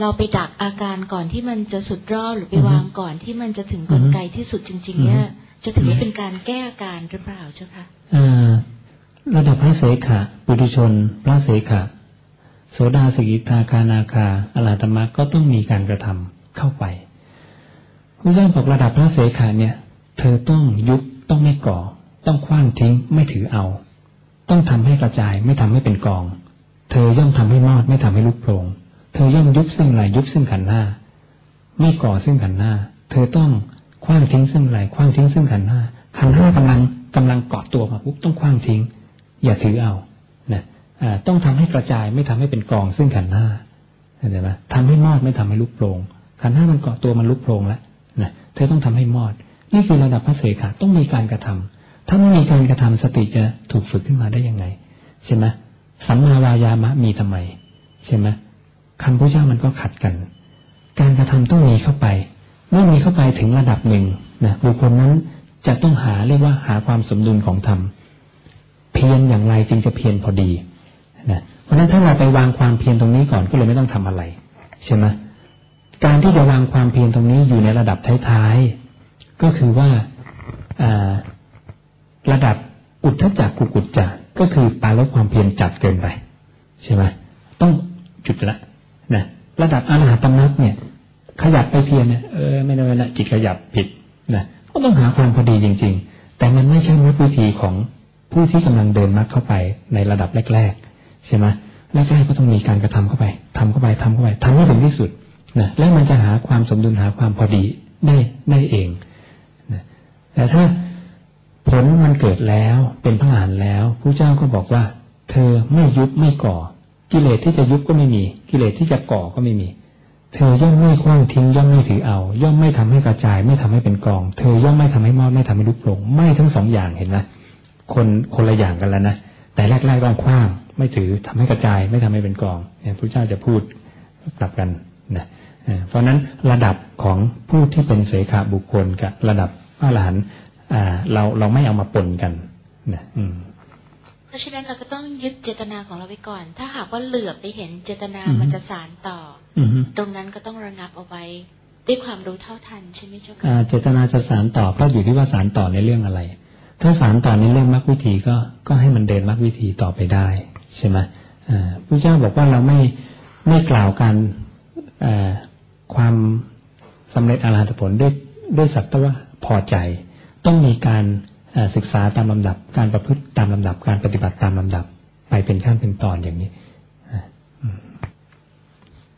เราไปดักอาการก่อนที่มันจะสุดรอบหรือไปวางก่อนที่มันจะถึงกลไกที่สุดจริง ๆ เนี่ย จะถือว่าเป็นการแก้อาการหรือเปล่าเจ้าคะ ระดับพระเสขะปุถุชน พระเสขะโสดาสกิทาคานาคาอลาตมะก็ต้องมีการกระทำเข้าไปพระเจ้าบอกระดับพระเสขะเนี่ย เธอต้องยุบต้องไม่ก่อ ต้องคว้างทิ้งไม่ถือเอา ต้องทำให้กระจายไม่ทำให้เป็นกอง เธอย่อมทำให้มอดไม่ทำให้ลุกโผล่เธอย่อมยุบซึ่งไหลยุบซึ่งขันหน้า ไม่ก่อซึ่งขันหน้า เธอต้องคว้างทิ้งซึ่งไหลคว้างทิ้งซึ่งขันหน้าขันห้ากำลังกำลังเกาะตัวมาปุ๊บต้องคว้างทิ้ง อย่าถือเอานะต้องทำให้กระจายไม่ทำให้เป็นกองซึ่งขันห้าเห็นไหมทำให้มอดไม่ทำให้ลุกโปรงขันห้ามันเกาะตัวมันลุกโปรงแล้วนะเธอต้องทำให้มอด นี่คือระดับพระเสขะต้องมีการกระทำถ้าไม่มีการกระทำสติจะถูกฝึกขึ้นมาได้ยังไงใช่ไหมสัมมาวายามะมีทำไมใช่ไหมคำพระเจ้ามันก็ขัดกัน การกระทำต้องมีเข้าไปเมื่อมีเข้าไปถึงระดับหนึ่งนะบุคคลนั้นจะต้องหาเรียกว่าหาความสมดุลของธรรม เพียรอย่างไรจึงจะเพียรพอดีนะเพราะฉะนั้นถ้าเราไปวางความเพียรตรงนี้ก่อนก็เลยไม่ต้องทำอะไรใช่ไหมการที่จะวางความเพียรตรงนี้อยู่ในระดับท้ายๆก็คือว่าระดับอุทธจักกุกุจจะก็คือปาลบความเพียรจัดเกินไปใช่ไหมต้องจุดละนะระดับอรหัตมรรคเนี่ย ขยับไปเพียรเนี่ยเออไม่ได้ไม่ได้จิตขยับผิดนะก็ต้องหาความพอดีจริง ๆ แต่มันไม่ใช่วิธีของ ผู้ที่กำลังเดินมรรคเข้าไปในระดับแรกๆใช่ไหมแรกๆก็ต้องมีการกระทำเข้าไปทำเข้าไปทำเข้าไปทำให้ถึงที่สุดนะแล้วมันจะหาความสมดุลหาความพอดีได้ได้เองนะแต่ถ้าผลมันเกิดแล้วเป็นพระหันแล้วผู้เจ้าก็บอกว่า เธอไม่ยุบไม่ก่อ กิเลสที่จะยุบก็ไม่มี กิเลสที่จะก่อก็ไม่มี เธอย่อมไม่คว้างทิ้งย่อมไม่ถือเอา ย่อมไม่ทำให้กระจาย ไม่ทำให้เป็นกอง เธอย่อมไม่ทำให้มอดไม่ทำให้ลุกลง ไม่ทั้งสองอย่างเห็นไหม คนคนละอย่างกันแล้วนะแต่แรกๆต้องคว้างไม่ถือทำให้กระจายไม่ทำให้เป็นกองเนี่ยพระเจ้าจะพูดกลับกันนะเพราะนั้นระดับของผู้ที่เป็นเสขาบุคคลกับระดับพระอรหันต์เราเราไม่เอามาปนกันนะเพราะฉะนั้นเราก็ต้องยึดเจตนาของเราไว้ก่อน ถ้าหากว่าเหลือไปเห็นเจตนามันจะสารต่อตรงนั้นก็ต้องระงับเอาไว้ด้วยความรู้เท่าทันใช่ไหมเจ้าค่ะเจตนาจะสารต่อเพราะอยู่ที่ว่าสารต่อในเรื่องอะไร ถ้าสารต่อในเรื่องมรรควิธีก็ก็ให้มันเดินมรรควิธีต่อไปได้ใช่ไหมพระเจ้าบอกว่าเราไม่ไม่กล่าวการความสำเร็จอรหัตผลด้วยด้วยสักแต่ว่าพอใจ ต้องมีการศึกษาตามลำดับ การประพฤติตามลำดับ การปฏิบัติตามลำดับ ไปเป็นขั้นเป็นตอนอย่างนี้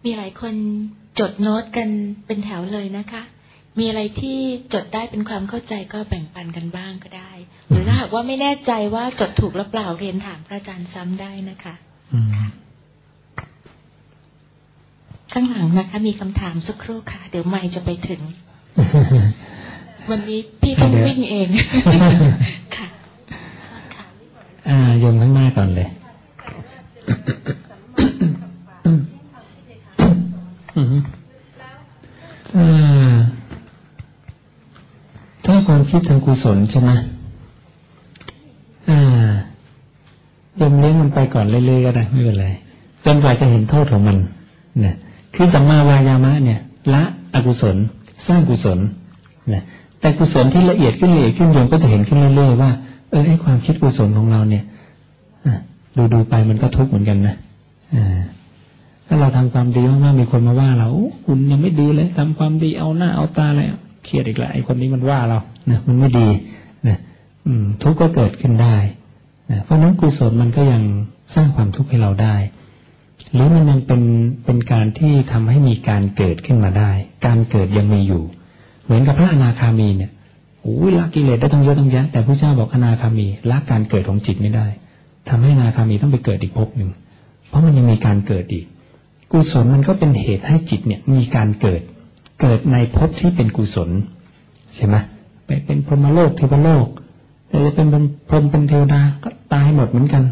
มีหลายคนจดโน้ตกันเป็นแถวเลยนะคะ มีอะไรที่จดได้เป็นความเข้าใจก็แบ่งปันกันบ้างก็ได้ หรือถ้าหากว่าไม่แน่ใจว่าจดถูกหรือเปล่าเรียนถามพระอาจารย์ซ้ำได้นะคะข้างหลังนะคะ มีคำถามสักครู่ค่ะ เดี๋ยวไม่จะไปถึง วันนี้พี่ต้องวิ่งเองค่ะอ่าโยมข้างหน้าก่อนเลยถ้า คิดทางกุศลใช่ไหมอ่ายมเลี้ยงมันไปก่อนเรื่อยๆก็ได้ไม่เป็นไรจนกว่าจะเห็นโทษของมันนี่คือสัมมาวายามะเนี่ย ละอกุศล สร้างกุศลนี่แต่กุศลที่ละเอียดขึ้นละเอียดขึ้นโยมก็จะเห็นขึ้นเรื่อยๆว่าเออไอ้ความคิดกุศลของเราเนี่ยดูดูไปมันก็ทุกข์เหมือนกันนะถ้าเราทำความดีมากๆมีคนมาว่าเราคุณยังไม่ดีเลยทำความดีเอาหน้าเอาตาเลย เครียดอีกแล้วไอ้คนนี้มันว่าเรานะมันไม่ดีนะอืม ทุกข์ก็เกิดขึ้นได้นะเพราะนั้นกุศลมันก็ยังสร้างความทุกข์ให้เราได้ หรือมันยังเป็นเป็นการที่ทำให้มีการเกิดขึ้นมาได้ การเกิดยังมีอยู่ เหมือนกับพระอนาคามีเนี่ยโอ้ยละกิเลสได้ต้องเยอะต้องแยะแต่พระเจ้าบอกอนาคามีละการเกิดของจิตไม่ได้ทำให้อนาคามีต้องไปเกิดอีกภพหนึ่งเพราะมันยังมีการเกิดอีก กุศลมันก็เป็นเหตุให้จิตเนี่ย มีการเกิด เกิดในภพที่เป็นกุศล ใช่ไหมไปเป็นพรหมโลกเทวโลกแต่จะเป็นพรหมเป็นเทวดาก็ตายหมดเหมือนกัน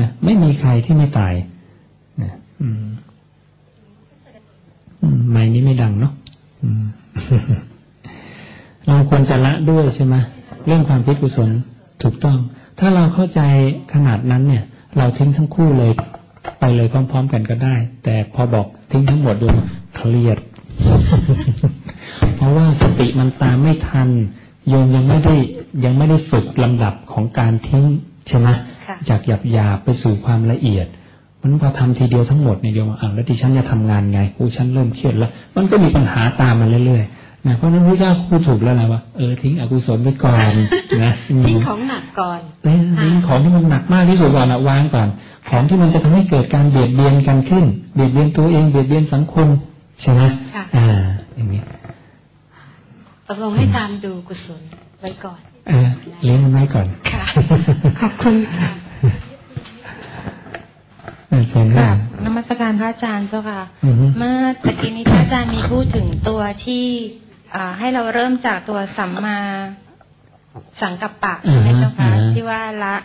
นะไม่มีใครที่ไม่ตายนะอืมไม่นี้ไม่ดังเนาะเราควรจะละด้วยใช่ไหมเรื่องความพิกุศลถูกต้อง ถ้าเราเข้าใจขนาดนั้นเนี่ย เราทิ้งทั้งคู่เลย ไปเลยพร้อม ๆ กันก็ได้ แต่พอบอกทิ้งทั้งหมดดูเครียด เพราะว่าสติมันตามไม่ทัน โยมยังไม่ได้ยังไม่ได้ฝึกลำดับของการทิ้งใช่ไหมจากหยาบหยาบไปสู่ความละเอียด มันพอทำทีเดียวทั้งหมดเนี่ยโยมอ่าแล้วที่ฉันจะทำงานไงกูฉันเริ่มเครียดแล้ว มันก็มีปัญหาตามมาเรื่อยๆนะเพราะนั้นพระเจ้าพูดถูกแล้วนะว่าเออทิ้งอกุศลไปก่อนนะทิ้งของหนักก่อนทิ้งของที่มันหนักมากที่สุดก่อนอะวางก่อนของที่มันจะทำให้เกิดการเบียดเบียนกันขึ้น เบียดเบียนตัวเองเบียดเบียนสังคม ใช่ไหมอ่าอย่างนี้ตกลงให้ตามดูกุศลไว้ก่อนเออเลี้ยงมันไว้ก่อนค่ะขอบคุณค่ะเชิญค่ะนมัสการพระอาจารย์เจ้าค่ะ เมื่อตะกี้นี้พระอาจารย์มีพูดถึงตัวที่ให้เราเริ่มจากตัวสัมมาสังกัปปะใช่ไหมเจ้าคะที่ว่าละ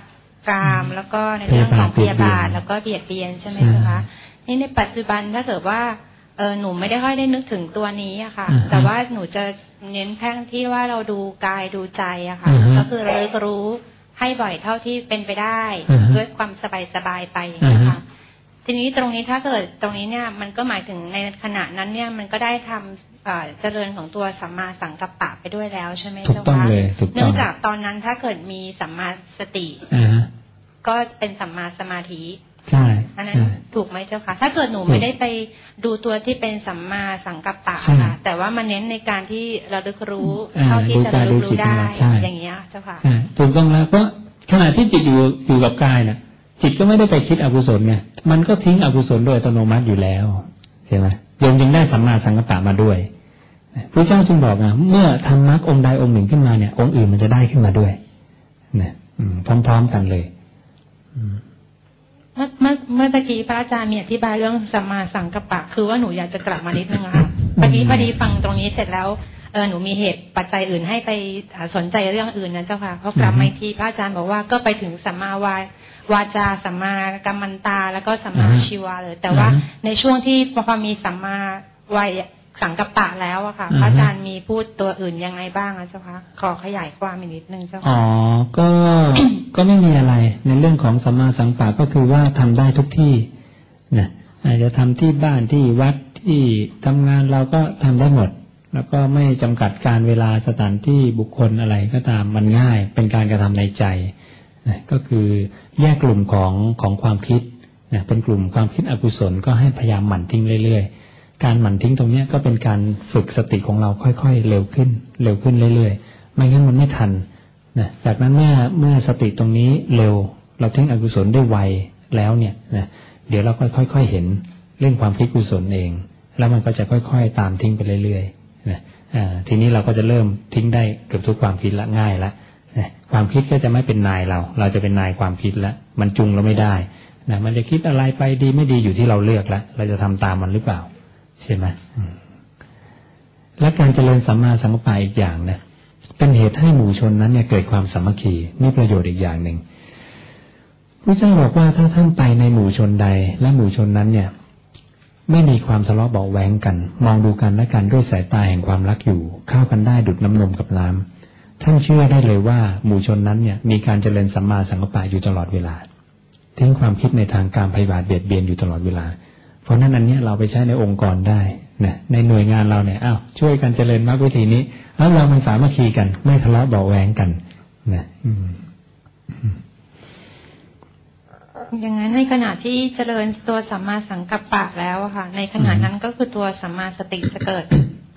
กามแล้วก็ในเรื่องของพยาบาทแล้วก็เบียดเบียนใช่ไหมเจ้าคะนี่ในปัจจุบันถ้าเกิดว่าเออหนูไม่ได้ค่อยได้นึกถึงตัวนี้อะค่ะ แต่ว่าหนูจะเน้นแค่ที่ว่าเราดูกายดูใจอะค่ะ ก็คือเรารู้ให้บ่อยเท่าที่เป็นไปได้ ด้วยความสบายสบายไปอย่างนี้ค่ะทีนี้ตรงนี้ถ้าเกิดตรงนี้เนี่ย มันก็หมายถึงในขณะนั้นเนี่ยมันก็ได้ทำเจริญของตัวสัมมาสังกัปปะไปด้วยแล้วใช่ไหมเจ้าคะเนื่องจากตอนนั้นถ้าเกิดมีสัมมาสติก็เป็นสัมมาสมาธิใช่ อันนั้นถูกไหมเจ้าค่ะถ้าเกิดหนูไม่ได้ไปดูตัวที่เป็นสัมมาสังกัปปะค่ะแต่ว่ามันเน้นในการที่เราลึกรู้เท่าที่จะรู้รู้ได้อย่างเงี้ยเจ้าค่ะถูกต้องแล้วเพราะขณะที่จิตอยู่อยู่กับกายน่ะ จิตก็ไม่ได้ไปคิดอกุศลไงมันก็ทิ้งอกุศลโดยอัตโนมัติอยู่แล้วใช่ไหมยมยังได้สัมมาสังกัปปะมาด้วยพระเจ้าจึงบอกนะเมื่อทำมรรคองค์ใดองค์หนึ่งขึ้นมาเนี่ย องค์อื่นมันจะได้ขึ้นมาด้วยเนี่ยพร้อม ๆกันเลย เมื่อเมื่อเมื่อตะกี้พระอาจารย์มีอธิบายเรื่องสัมมาสังกัปปะ คือว่าหนูอยากจะกลับมานิดนึงค่ะพอดีพอดีฟังตรงนี้เสร็จแล้วเออหนูมีเหตุปัจจัยอื่นให้ไปสนใจเรื่องอื่นนะเจ้าค่ะเพราะกลับมาที่พระอาจารย์บอกว่าก็ไปถึงสัมมาวาวาจาสัมมากรรมันตาแล้วก็สัมมาชีวาเลย แต่ว่าในช่วงที่พอมีสัมมาวาย สังกัปปะแล้วอะค่ะพระอาจารย์มีพูดตัวอื่นยังไงบ้างอะเจ้าคะขอขยายความอีกนิดนึงเจ้าค่ะอ๋อก็ก็ไม่มีอะไร ในเรื่องของสัมมาสังปะก็คือว่าทำได้ทุกที่นะอาจจะทำที่บ้านที่วัดที่ทำงานเราก็ทำได้หมด แล้วก็ไม่จำกัดการเวลาสถานที่บุคคลอะไรก็ตามมันง่าย เป็นการกระทำในใจนะก็คือแยกกลุ่มของของความคิดนะเป็นกลุ่มความคิดอกุศลก็ให้พยายามหมั่นทิ้งเรื่อยๆ การหมั่นทิ้งตรงนี้ก็เป็นการฝึกสติของเราค่อยๆเร็วขึ้น เร็วขึ้นเรื่อยๆ ไม่งั้นมันไม่ทันนะจากนั้นเมื่อเมื่อสติตรงนี้เร็ว เราทิ้งอกุศลได้ไวแล้วเนี่ยนะเดี๋ยวเราก็ค่อยๆเห็นเรื่องความคิดกุศลเอง แล้วมันก็จะค่อยๆ ตามทิ้งไปเรื่อยๆนะทีนี้เราก็จะเริ่มทิ้งได้เกือบทุกความคิดละง่ายละนะความคิดก็จะไม่เป็นนายเรา เราจะเป็นนายความคิดล้วมันจุงเราไม่ได้นะมันจะคิดอะไรไปดีไม่ดีอยู่ที่เราเลือกล้วเราจะทำตามมันหรือเปล่า ใช่ไหมและการเจริญสัมมาสังกัปปะอีกอย่างนะเป็นเหตุให้หมู่ชนนั้นเนี่ยเกิดความสามัคคีมีประโยชน์อีกอย่างหนึ่งพระเจ้าบอกว่าถ้าท่านไปในหมู่ชนใด และหมู่ชนนั้นเนี่ย ไม่มีความทะเลาะเบาแหวงกัน มองดูกันและกันด้วยสายตาแห่งความรักอยู่ เข้ากันได้ดุดน้ำนมกับน้ำท่านเชื่อได้เลยว่า หมู่ชนนั้นเนี่ย มีการเจริญสัมมาสังกัปปะอยู่ตลอดเวลาทิ้งความคิดในทางการพยาบาทเบียดเบียนอยู่ตลอดเวลา ราะนั้นอันนี้เราไปใช้ในองค์กรได้นะในหน่วยงานเราเนี่ยอ้าวช่วยกันเจริญมรรควิธีนี้แล้วเรามันสามัคคีกัน ไม่ทะเลาะเบาแหวงกันนะอย่างนั้นในขณะที่เจริญตัวสัมมาสังกัปปะแล้วค่ะ ในขณะนั้นก็คือตัวสัมมาสติจะเกิด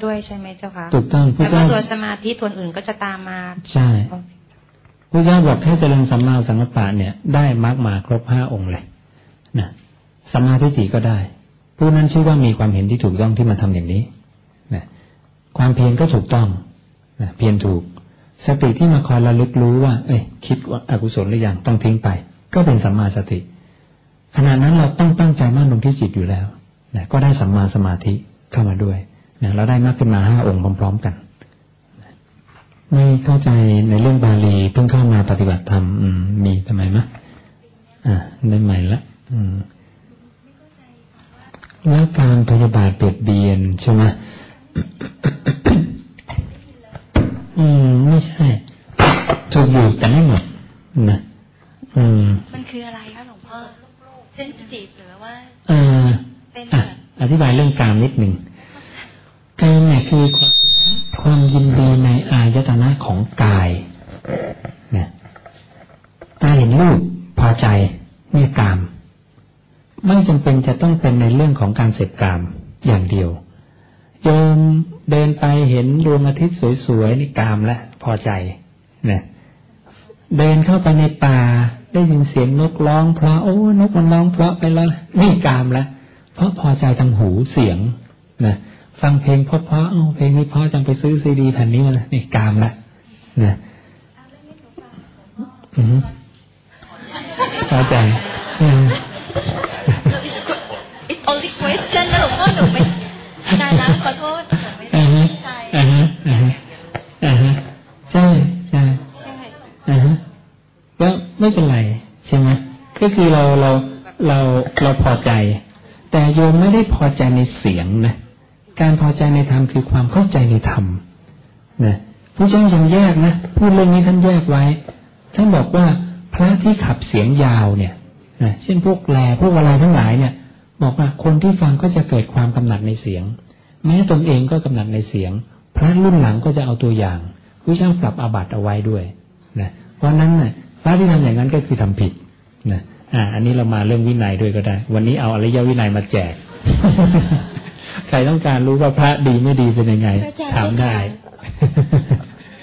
ด้วยใช่ไหมเจ้าคะถูกต้องแล้วก็ตัวสมาธิตัวอื่นก็จะตามมาใช่พระเจ้าบอกแค่เจริญสัมมาสังกัปปะเนี่ย ได้มรรคมาครบห้าองค์เลยนะสมาธิสีก็ได้ ผู้นั้นชื่อว่ามีความเห็นที่ถูกต้องที่มาทำอย่างนี้นะความเพียรก็ถูกต้องนะเพียรถูก สติที่มาคอยระลึกรู้ว่า เอ้ยคิดว่าอกุศลหรือยังต้องทิ้งไป ก็เป็นสัมมาสติขณะนั้นเราต้องตั้งใจมั่นลงที่จิตอยู่แล้วนะก็ได้สัมมาสมาธิเข้ามาด้วยนะเราได้มากขึ้นมาห้าองค์พร้อมๆกันไม่เข้าใจในเรื่องบาลีเพิ่งเข้ามาปฏิบัติธรรมมีทำไมมะอ่าได้ใหม่ละ อืม แล้วการพยาบาทเบียดเบียนใช่ไหมอืม ไม่ใช่ถูกอยู่แต่ไม่หมดนะอืม มันคืออะไรคะหลวงพ่อเส้นจิตหรือว่าเอออะอธิบายเรื่องกามนิดหนึ่งกามเนี่ยคือความยินดีในอายตนะของกายเนี่ยตาเห็นรูปพอใจเนี่ยกาม ไม่จำเป็นจะต้องเป็นในเรื่องของการเสพกามอย่างเดียว โยมเดินไปเห็นดวงอาทิตย์สวยๆนี่กามแล้วพอใจเนี่ยเดินเข้าไปในป่า ได้ยินเสียงนกร้องเพราะโอ้นกมันร้องเพราะไปแล้วนี่กามแล้วเพราะพอใจทางหูเสียงนะฟังเพลงเพราะเพราเพลงนี้เพราะจังไปซื้อซีดีแผ่นนี้มานี่กามละนะอืมพอใจ It's only question นะหลวงพ่อหนูไม่ได้แล้วขอโทษอ่าฮะอ่าฮะอ่าฮะอ่าฮะใช่ใช่ใช่อ่าฮะก็ไม่เป็นไรใช่ไหมก็คือเราเราเราเราพอใจแแต่โยมไม่ได้พอใจในเสียงนะการพอใจในธรรมคือความเข้าใจในธรรมนะผู้เจ้ายังแยกนะพูดเรื่องนี้ท่านแยกไว้ท่านบอกว่าพระที่ขับเสียงยาวเนี่ย นะเช่นพวกแลพวกอะไรทั้งหลายเนี่ย บอกว่าคนที่ฟังก็จะเกิดความกำหนัดในเสียง แม้ตนเองก็กำหนัดในเสียง พระรุ่นหลังก็จะเอาตัวอย่างผู้เจ้าปรับอาบัติเอาไว้ด้วยนะเพราะนั้นนะ่ะพระที่ทำอย่างนั้นก็คือทำผิดนะอ่า อันนี้เรามาเรื่องวินัยด้วยก็ได้ วันนี้เอาอริยวินัยมาแจก ใครต้องการรู้ว่าพระดีไม่ดีเป็นยังไง ถามได้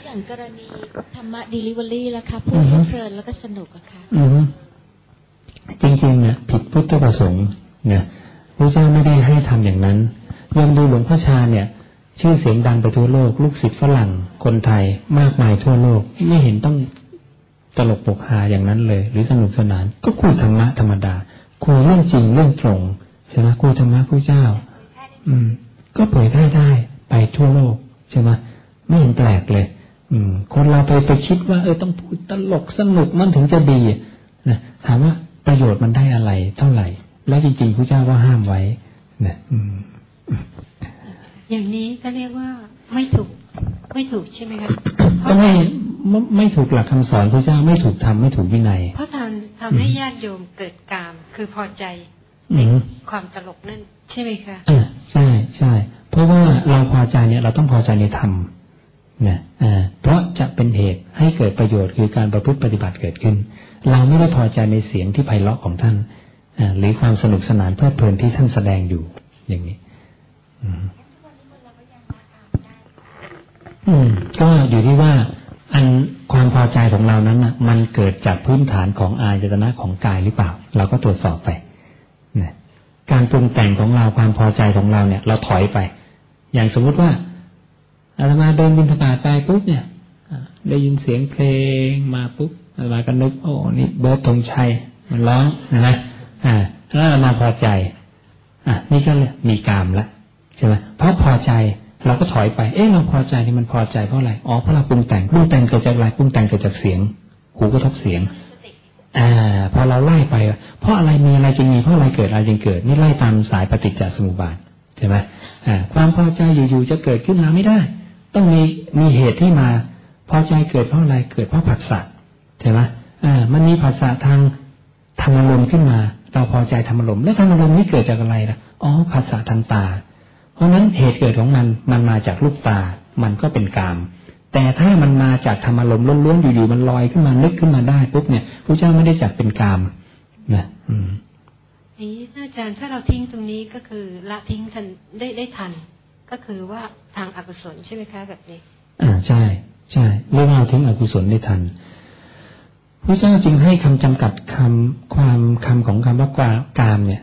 อย่างกรณีธรรมะ delivery แล้วค่ะพูดเพลินแล้วก็สนุกอะค่ะ จริงๆเนี่ยผิดพุทธประสงค์เนี่ยพระเจ้าไม่ได้ให้ทำอย่างนั้นยอมดูหลวงพ่อชาเนี่ย ชื่อเสียงดังไปทั่วโลก ลูกศิษย์ฝรั่งคนไทยมากมายทั่วโลก ไม่เห็นต้องตลกปกฮาอย่างนั้นเลย หรือสนุกสนาน ก็คุยธรรมะธรรมดาคุยเรื่องจริงเรื่องตรงใช่ไหมคุยธรรมะพระเจ้า อืม ก็เผยแพร่ได้ไปทั่วโลกใช่ไหมไม่เห็นแปลกเลย อืม คนเราไปไปคิดว่า เออต้องพูดตลกสนุกมันถึงจะดีนะถามว่า ประโยชน์มันได้อะไร เท่าไหร่ แล้วจริงๆพระเจ้าว่าห้ามไว้นะอืมอย่างนี้ก็เรียกว่าไม่ถูก ไม่ถูกใช่ไหมคะก็ไม่ไม่ถูกหลักคำสอนพระเจ้าไม่ถูกทำไม่ถูกวินัยเพราะทำทำให้ญาติโยมเกิดกาม คือพอใจในความตลกนั่นใช่ไหมคะอ่าใช่ใช่เพราะว่าเราพอใจเนี่ยเราต้องพอใจในธรรมนะอ่าเพราะจะเป็นเหตุให้เกิดประโยชน์คือการประพฤติปฏิบัติเกิดขึ้น เราไม่ได้พอใจในเสียงที่ไพเราะของท่านหรือความสนุกสนานเพลิดเพลินที่ท่านแสดงอยู่อย่างนี้ก็อยู่ที่ว่าอันความพอใจของเรานั้นนะมันเกิดจากพื้นฐานของอายตนะของกายหรือเปล่า เราก็ตรวจสอบไปนะการปรุงแต่งของเราความพอใจของเราเนี่ย เราถอยไป อย่างสมมุติว่าอาตมาเดินบินทบาทไปปุ๊บเนี่ยได้ยินเสียงเพลงมาปุ๊บ อาตมาก็นึกโอ้นี่เบิร์ตธงชัยมันร้องนะนะอ่าแล้วอาตมาพอใจ อะนี่ก็เลยมีกามละใช่ไหมเพราะพอใจเราก็ถอยไป เอ๊ะเราพอใจที่มันพอใจเพราะอะไร อ๋อ เพราะเราปรุงแต่ง ปรุงแต่งเกิดจากอะไร ปรุงแต่งเกิดจากเสียง หูก็ทบเสียง อ่า พอเราไล่ไป เพราะอะไรมีอะไรจึงมี เพราะอะไรเกิดอะไรจึงเกิด นี่ไล่ตามสายปฏิจจสมุปบาทใช่ไหมอ่า ความพอใจอยู่ๆจะเกิดขึ้นมาไม่ได้ ต้องมีมีเหตุที่มา พอใจเกิดเพราะอะไร เกิดเพราะผัสสะ ใช่ไหมอ่า มันมีผัสสะทางธรรมลมขึ้นมา เราพอใจธรรมลมแล้วธรรมลมนี้เกิดจากอะไรล่ะอ๋อผัสสะทางตาราะนั้นเหตุเกิดของมันมันมาจากลูกตา มันก็เป็นกาม แต่ถ้ามันมาจากธรรมอารมณ์ล้วนๆอยู่ๆมันลอยขึ้นมานึกขึ้นมาได้ปุ๊บเนี่ยพระเจ้าไม่ได้จับเป็นกามนะอืมนี้อาจารย์ถ้าเราทิ้งตรงนี้ก็คือละทิ้งทันได้ได้ทัน ก็คือว่าทางอกุศลใช่ไหมคะแบบนี้ อ่าใช่ ใช่เรียกว่าทิ้งอกุศลได้ทัน พระเจ้าจึงให้คำจำกัดคำความคำของคำว่ากามเนี่ย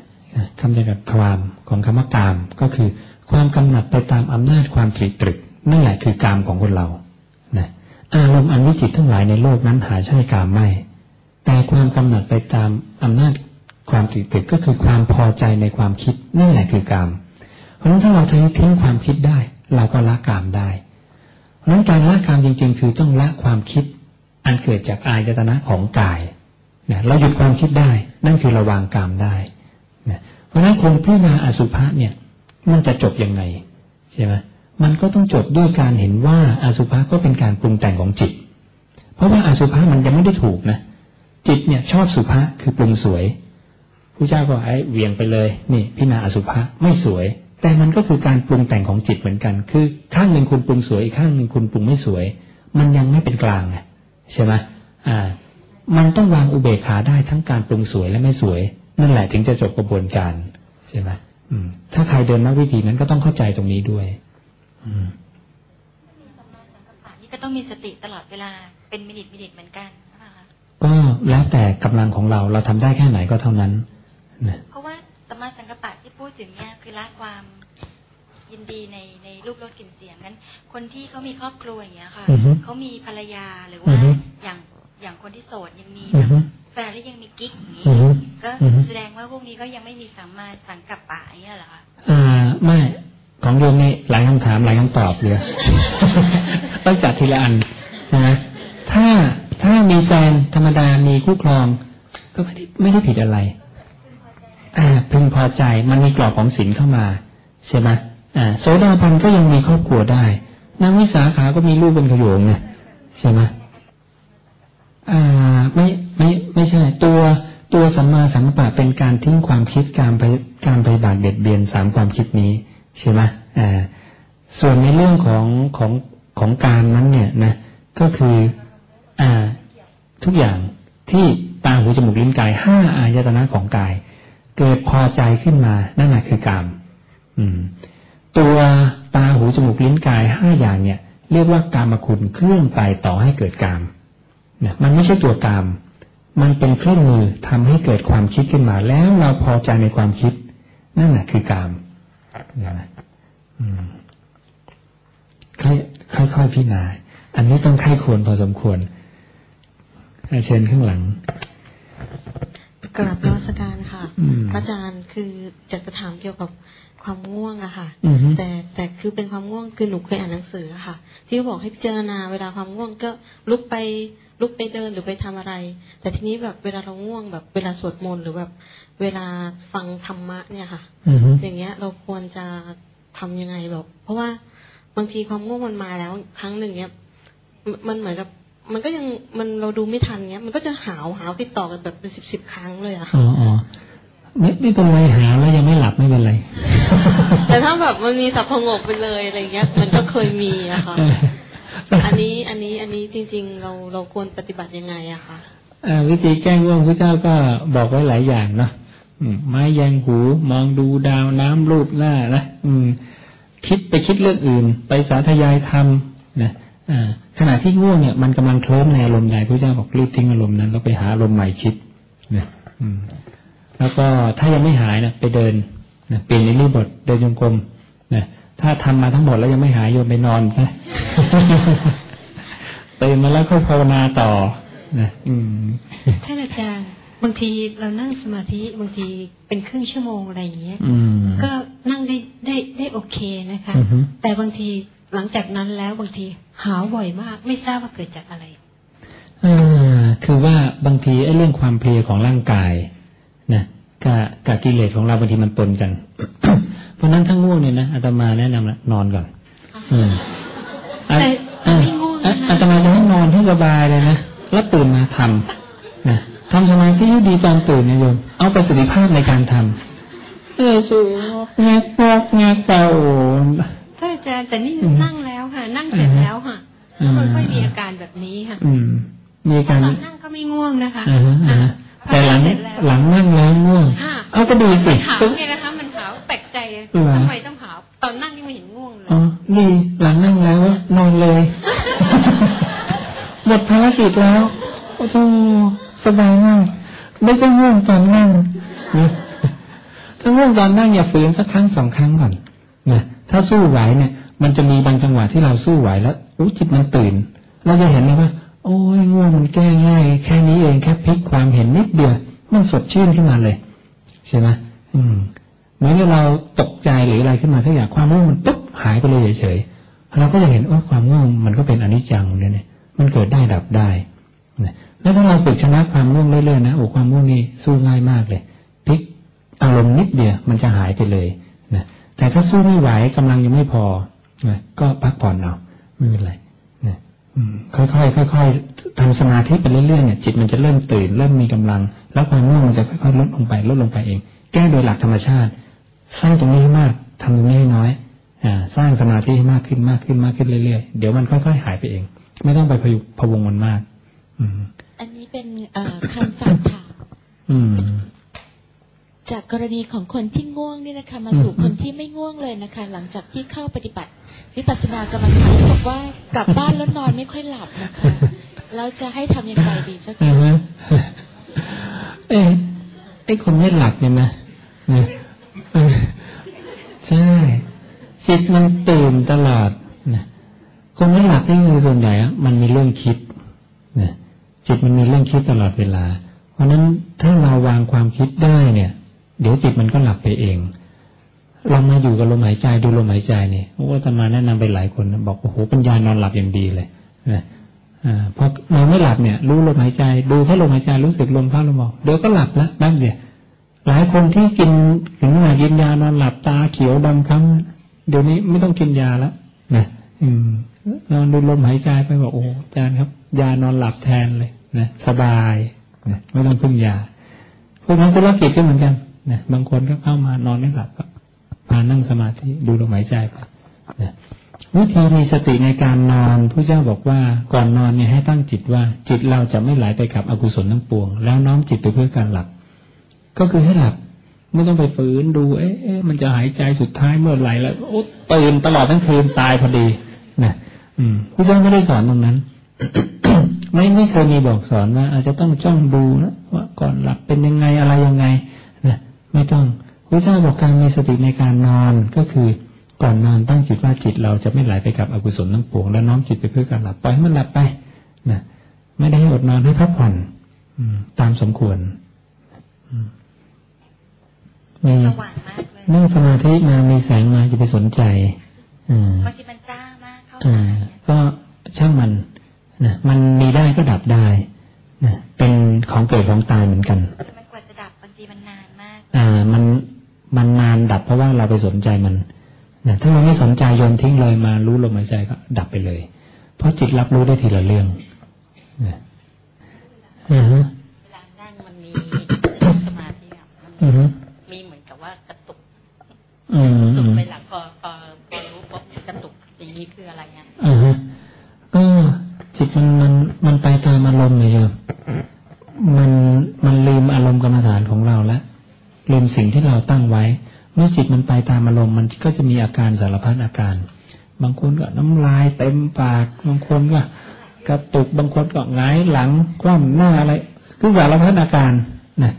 คำจำกัดความของคำว่ากาม ก็คือความกำหนัดไปตามอำนาจความตรีตรึกนั่นแหละคือกามของคนเรานะอารมณ์อันวิจิตทั้งหลายในโลกนั้นหาใช่กามไม่ แต่ความกำหนัดไปตามอำนาจความตรีตรึกก็คือความพอใจในความคิดนั่นแหละคือกาม เพราะฉะนั้นถ้าเราทิ้งความคิดได้ เราก็ละกามได้เพราะฉะนั้นการละกามจริง ๆ คือต้องละความคิด อันเกิดจากอายตนะของกายเนี่ยเราหยุดความคิดได้ นั่นคือระวางกามได้นะเพราะฉะนั้นคนพิจารณาอสุภะเนี่ย มันจะจบยังไงใช่ไหมมันก็ต้องจบด้วยการเห็นว่าอสุภะก็เป็นการปรุงแต่งของจิต เพราะว่าอาสุภะมันยังไม่ได้ถูกนะจิตเนี่ยชอบสุภะคือปรุงสวยผู้เจ้าก็ไอ้เวียงไปเลย นี่พิณาอสุภะไม่สวย แต่มันก็คือการปรุงแต่งของจิตเหมือนกัน คือข้างหนึ่งคุณปรุงสวยอีกข้างหนึ่งคุณปรุงไม่สวย มันยังไม่เป็นกลางไง ใช่ไหมอ่า มันต้องวางอุเบกขาได้ทั้งการปรุงสวยและไม่สวย นั่นแหละถึงจะจบกระบวนการใช่ไหมถ้าใครเดินนักวิธีนั้นก็ต้องเข้าใจตรงนี้ด้วย อืมนี่ก็ต้องมีสติตลอดเวลาเป็นมินิทมินิทเหมือนกันก็แล้วแต่กำลังของเราเราทำได้แค่ไหนก็เท่านั้นเพราะว่าสมาสังกปะที่พูดถึงเนี่ยคือละความ ยินดีในในรูปรสกลิ่นเสียงนั้น คนที่เขามีครอบครัวอย่างเงี้ยค่ะเขามีภรรยาหรือว่าอย่างอย่างคนที่โสดยังมีแฟนแล้วยังมีกิ๊กอย่างนี้ก็แสดงว่าพวกนี้ก็ยังไม่มีสัมมาสังกัปปะอย่างเงี้ยเหรอคะอ่าไม่ของโยมนี่หลายคำถามหลายคำตอบเลยต้องจัดทีละอันนะถ้าถ้ามีแฟนธรรมดามีคู่ครอง ก็ไม่ได้ไม่ได้ผิดอะไรอ่าพึงพอใจมันมีกรอบของศีลเข้ามาใช่ไหมอ่า โสดาบันก็ยังมีครอบครัวได้ นางวิสาขาก็มีลูกเป็นขโยงเนี่ยใช่ไหมอ่า ไม่ไม่ไม่ใช่ ตัวตัวสัมมาสังกัปปะเป็นการทิ้งความคิดการไปการไปบาดเบียดเบียนสามความคิดนี้ใช่ไหมอ่าส่วนในเรื่องของของของการนั้นเนี่ยนะ ก็คือ อ่า ทุกอย่างที่ตาหูจมูกลิ้นกายห้าอายตนะของกาย เกิดพอใจขึ้นมานั่นแหละคือกาม อืม ตัวตาหูจมูกลิ้นกายห้าอย่างเนี่ย เรียกว่ากามคุณเครื่องไปต่อให้เกิดกามเนี่ยมันไม่ใช่ตัวกาม มันเป็นเครื่องมือทำให้เกิดความคิดขึ้นมา แล้วเราพอใจในความคิด นั่นแหละคือกามนะอืมค่อยค่อยๆพิจารณาอันนี้ต้องไข้ควรพอสมควรเชิญข้างหลังกราบนมัสการค่ะอาจารย์คือจะจะถามเกี่ยวกับ ความง่วงอะค่ะแต่แต่คือเป็นความง่วงคือหนูเคยอ่านหนังสือค่ะ ที่บอกให้พิจารณาเวลาความง่วงก็ลุกไปลุกไปเดินหรือไปทำอะไร แต่ทีนี้แบบเวลาเราง่วงแบบเวลาสวดมนต์หรือแบบเวลาฟังธรรมะเนี่ยค่ะอย่างเงี้ยเราควรจะทำยังไงแบบเพราะว่าบางทีความง่วงมันมาแล้ว ครั้งหนึ่งเนี้ยมันเหมือนกับมันก็ยังมันเราดูไม่ทันเงี้ย มันก็จะหาวหาวติดต่อกันแบบเป็นสิบสิบครั้งเลยอะค่ะอ๋อ ไม่ไม่เป็นไรหาแล้วยังไม่หลับไม่เป็นไร แต่ถ้าแบบมันมีสับพงกไปเลยอะไรเงี้ย มันก็เคยมีอะค่ะ อันนี้อันนี้อันนี้จริง ๆ เราเราควรปฏิบัติยังไงอะคะวิธีแก้ง่วงพระเจ้าก็บอกไว้หลายอย่างเนาะไม้แยงหูมองดูดาวน้ำรูปหน้านะอืม คิดไปคิดเรื่องอื่น ไปสาธยายธรรมนะขณะที่ง่วงเนี่ยมันกำลังเคลิ้มในอารมณ์ใดพระเจ้าบอกรีบทิ้งอารมณ์นั้นแล้วไปหาอารมณ์ใหม่คิดเนี่ย แล้วก็ถ้ายังไม่หายนะไปเดินนะเปลี่ยนในรีบทเดินจงกรมนะถ้าทำมาทั้งหมดแล้วยังไม่หายโยมไปนอนซะตื่นมาแล้วค่อยภาวนาต่อนะอืมท่านอาจารย์บางทีเรานั่งสมาธิบางทีเป็นครึ่งชั่วโมงอะไรอย่างเงี้ยก็นั่งได้ได้ได้โอเคนะคะ แต่บางทีหลังจากนั้นแล้วบางทีหาวบ่อยมาก ไม่ทราบว่าเกิดจากอะไรอ่าคือว่าบางทีไอ้เรื่องความเพลียของร่างกาย นะกับกับกิเลสของเราบางทีมันปนกัน เพราะนั้นทั้งง่วงเนี่ยนะอาตมาแนะนำนะนอนก่อนอืมอาตมาจะให้นอนให้สบายเลยนะแล้วตื่นมาทำนะทำสมาธิให้ดีตอนตื่นนะโยม เอาประสิทธิภาพในการทำเออสูงงกปอกงกเป่าท่านอาจารย์แต่นี่นั่งแล้วค่ะ นั่งเสร็จแล้วค่ะไม่ค่อยมีอาการแบบนี้ค่ะอืมมีอาการนั่งก็ไม่ง่วงนะคะ แต่หลังหลังนั่งแล้วง่วงเอาก็ดูสิหาวไงนะคะมันหาวแปลกใจทำไมต้องหาวตอนนั่งยังไม่เห็นง่วงเลยอ๋อนี่หลังนั่งแล้วนอนเลยหมดภารกิจแล้วโอ้โหสบายมากไม่ต้องง่วงตอนนั่งถ้าง่วงตอนนั่งอย่าฝืนสักครั้งสองครั้งก่อนนะถ้าสู้ไหวเนี่ย มันจะมีบางจังหวะที่เราสู้ไหวแล้วอู้จิตมันตื่น เราจะเห็นเลยว่า โอ้ยง่วงมันแก้ง่าย แค่นี้เองแค่พลิกความเห็นนิดเดียวมันสดชื่นขึ้นมาเลยใช่ไหมอืมเหมือนเราตกใจหรืออะไรขึ้นมาสักอย่างความง่วงมันปุ๊บหายไปเลยเฉยๆเราก็จะเห็นว่าความง่วงมันก็เป็นอนิจจังเนี่ยมันเกิดได้ดับได้แล้วถ้าเราฝึกชนะความง่วงเรื่อยๆนะโอ้ความง่วงนี่สู้ง่ายมากเลยพลิกอารมณ์นิดเดียวมันจะหายไปเลยนะแต่ถ้าสู้ไม่ไหวกำลังยังไม่พอนะก็พักผ่อนเอาไม่เป็นไร ค่อยๆค่อยๆทำสมาธิไปเรื่อยๆเนี่ยจิตมันจะเริ่มตื่นเริ่มมีกำลัง แล้วความง่วงมันจะค่อยๆลดลงไปลดลงไปเอง แก้โดยหลักธรรมชาติ สร้างตรงนี้ให้มากทำตรงนี้ให้น้อยอ่าสร้างสมาธิให้มากขึ้นมากขึ้นมากขึ้นเรื่อยๆเดี๋ยวมันค่อยๆหายไปเอง ไม่ต้องไปพยุพวงมันมาก อืม อันนี้เป็นคำฝากถาม จากกรณีของคนที่ง่วงนี่นะคะ มาสู่คนที่ไม่ง่วงเลยนะคะ หลังจากที่เข้าปฏิบัติ วิปัสสนากรรมฐานบอกว่ากลับบ้านแล้วนอนไม่ค่อยหลับนะคะเราจะให้ทำยังไงดีสักทีเอ้ไอ้คนไม่หลับเนี่ยนะใช่จิตมันตื่นตลอดนะคนไม่หลับนี่คือส่วนใหญ่อะมันมีเรื่องคิดนะจิตมันมีเรื่องคิดตลอดเวลา เพราะนั้นถ้าเราวางความคิดได้เนี่ย เดี๋ยวจิตมันก็หลับไปเองเรามาอยู่กับลมหายใจดูลมหายใจเนี่ยโอ้ตมาแนะนำไปหลายคนบอกโอ้โหปัญญานอนหลับอย่างดีเลยนะอ่าพอเราไม่หลับเนี่ย รู้ลมหายใจ ดูแค่ลมหายใจรู้สึกลมเข้าลมออกเดี๋ยวก็หลับแล้วแป๊บเดียวหลายคนที่กินถึงขนาดกินยานอนหลับตาเขียวดำครั้งเดี๋ยวนี้ไม่ต้องกินยาแล้วนะอืมนอนดูลมหายใจไปบอกโอ้อาจารย์ครับ ยานอนหลับแทนเลยนะสบายนะไม่ต้องพึ่งยาพวกนั้นธุรกิจก็เหมือนกัน นะบางคนก็เข้ามานอนไม่หลับก็พานั่งสมาธิดูลมหายใจไปนะวิธีมีสติในการนอนพระเจ้าบอกว่าก่อนนอนเนี่ยให้ตั้งจิตว่า จิตเราจะไม่ไหลไปกับอกุศลทั้งปวง แล้วน้อมจิตไปเพื่อการหลับ ก็คือให้หลับไม่ต้องไปฝืนดู เอ๊ะมันจะหายใจสุดท้ายเมื่อไหร่แล้วโอ้ตื่นตลอดทั้งคืนตายพอดีนะอืมพระเจ้าไม่ได้สอนตรงนั้นไม่ไม่เคยมีบอกสอนว่า อาจจะต้องจ้องดูนะว่าก่อนหลับเป็นยังไงอะไรยังไง ไม่ต้องพระเจ้าบอกการมีสติในการนอนก็คือก่อนนอนตั้งจิตว่าจิตเราจะไม่ไหลไปกับอกุศลทั้งปวงแล้วน้อมจิตไปเพื่อการหลับปล่อยให้มันหลับไปนะไม่ได้ให้อดนอนให้พักผ่อนตามสมควรมีนั่งสมาธิมามีแสงมาจะไปสนใจบางทีมันจ้ามากเข้าก็ช่างมันนะมันมีได้ก็ดับได้นะเป็นของเกิดของตายเหมือนกัน อ่ามันมันนานดับเพราะว่าเราไปสนใจมันนะถ้าเราไม่สนใจโยนทิ้งเลยมารู้ลมหายใจก็ดับไปเลย เพราะจิตรับรู้ได้ทีละเรื่องนะอือฮะเวลานั่งมันมีสมาธิอะมันมีเหมือนกับว่ากระตุกอืมตุกไปหลังพอพอพอรู้ปุ๊บกระตุกอย่างนี้คืออะไรอะอือฮะก็จิตมันมันมันไปตามอารมณ์เลยโยมมันมันลืมอารมณ์กรรมฐานของเราแล้ว ลืมสิ่งที่เราตั้งไว้ เมื่อจิตมันไปตามอารมณ์มันก็จะมีอาการสารพัดอาการ บางคนก็น้ำลายเต็มปาก บางคนก็กระตุกบางคนก็หงายหลังคว่ำหน้าอะไรคือสารพัดอาการนะ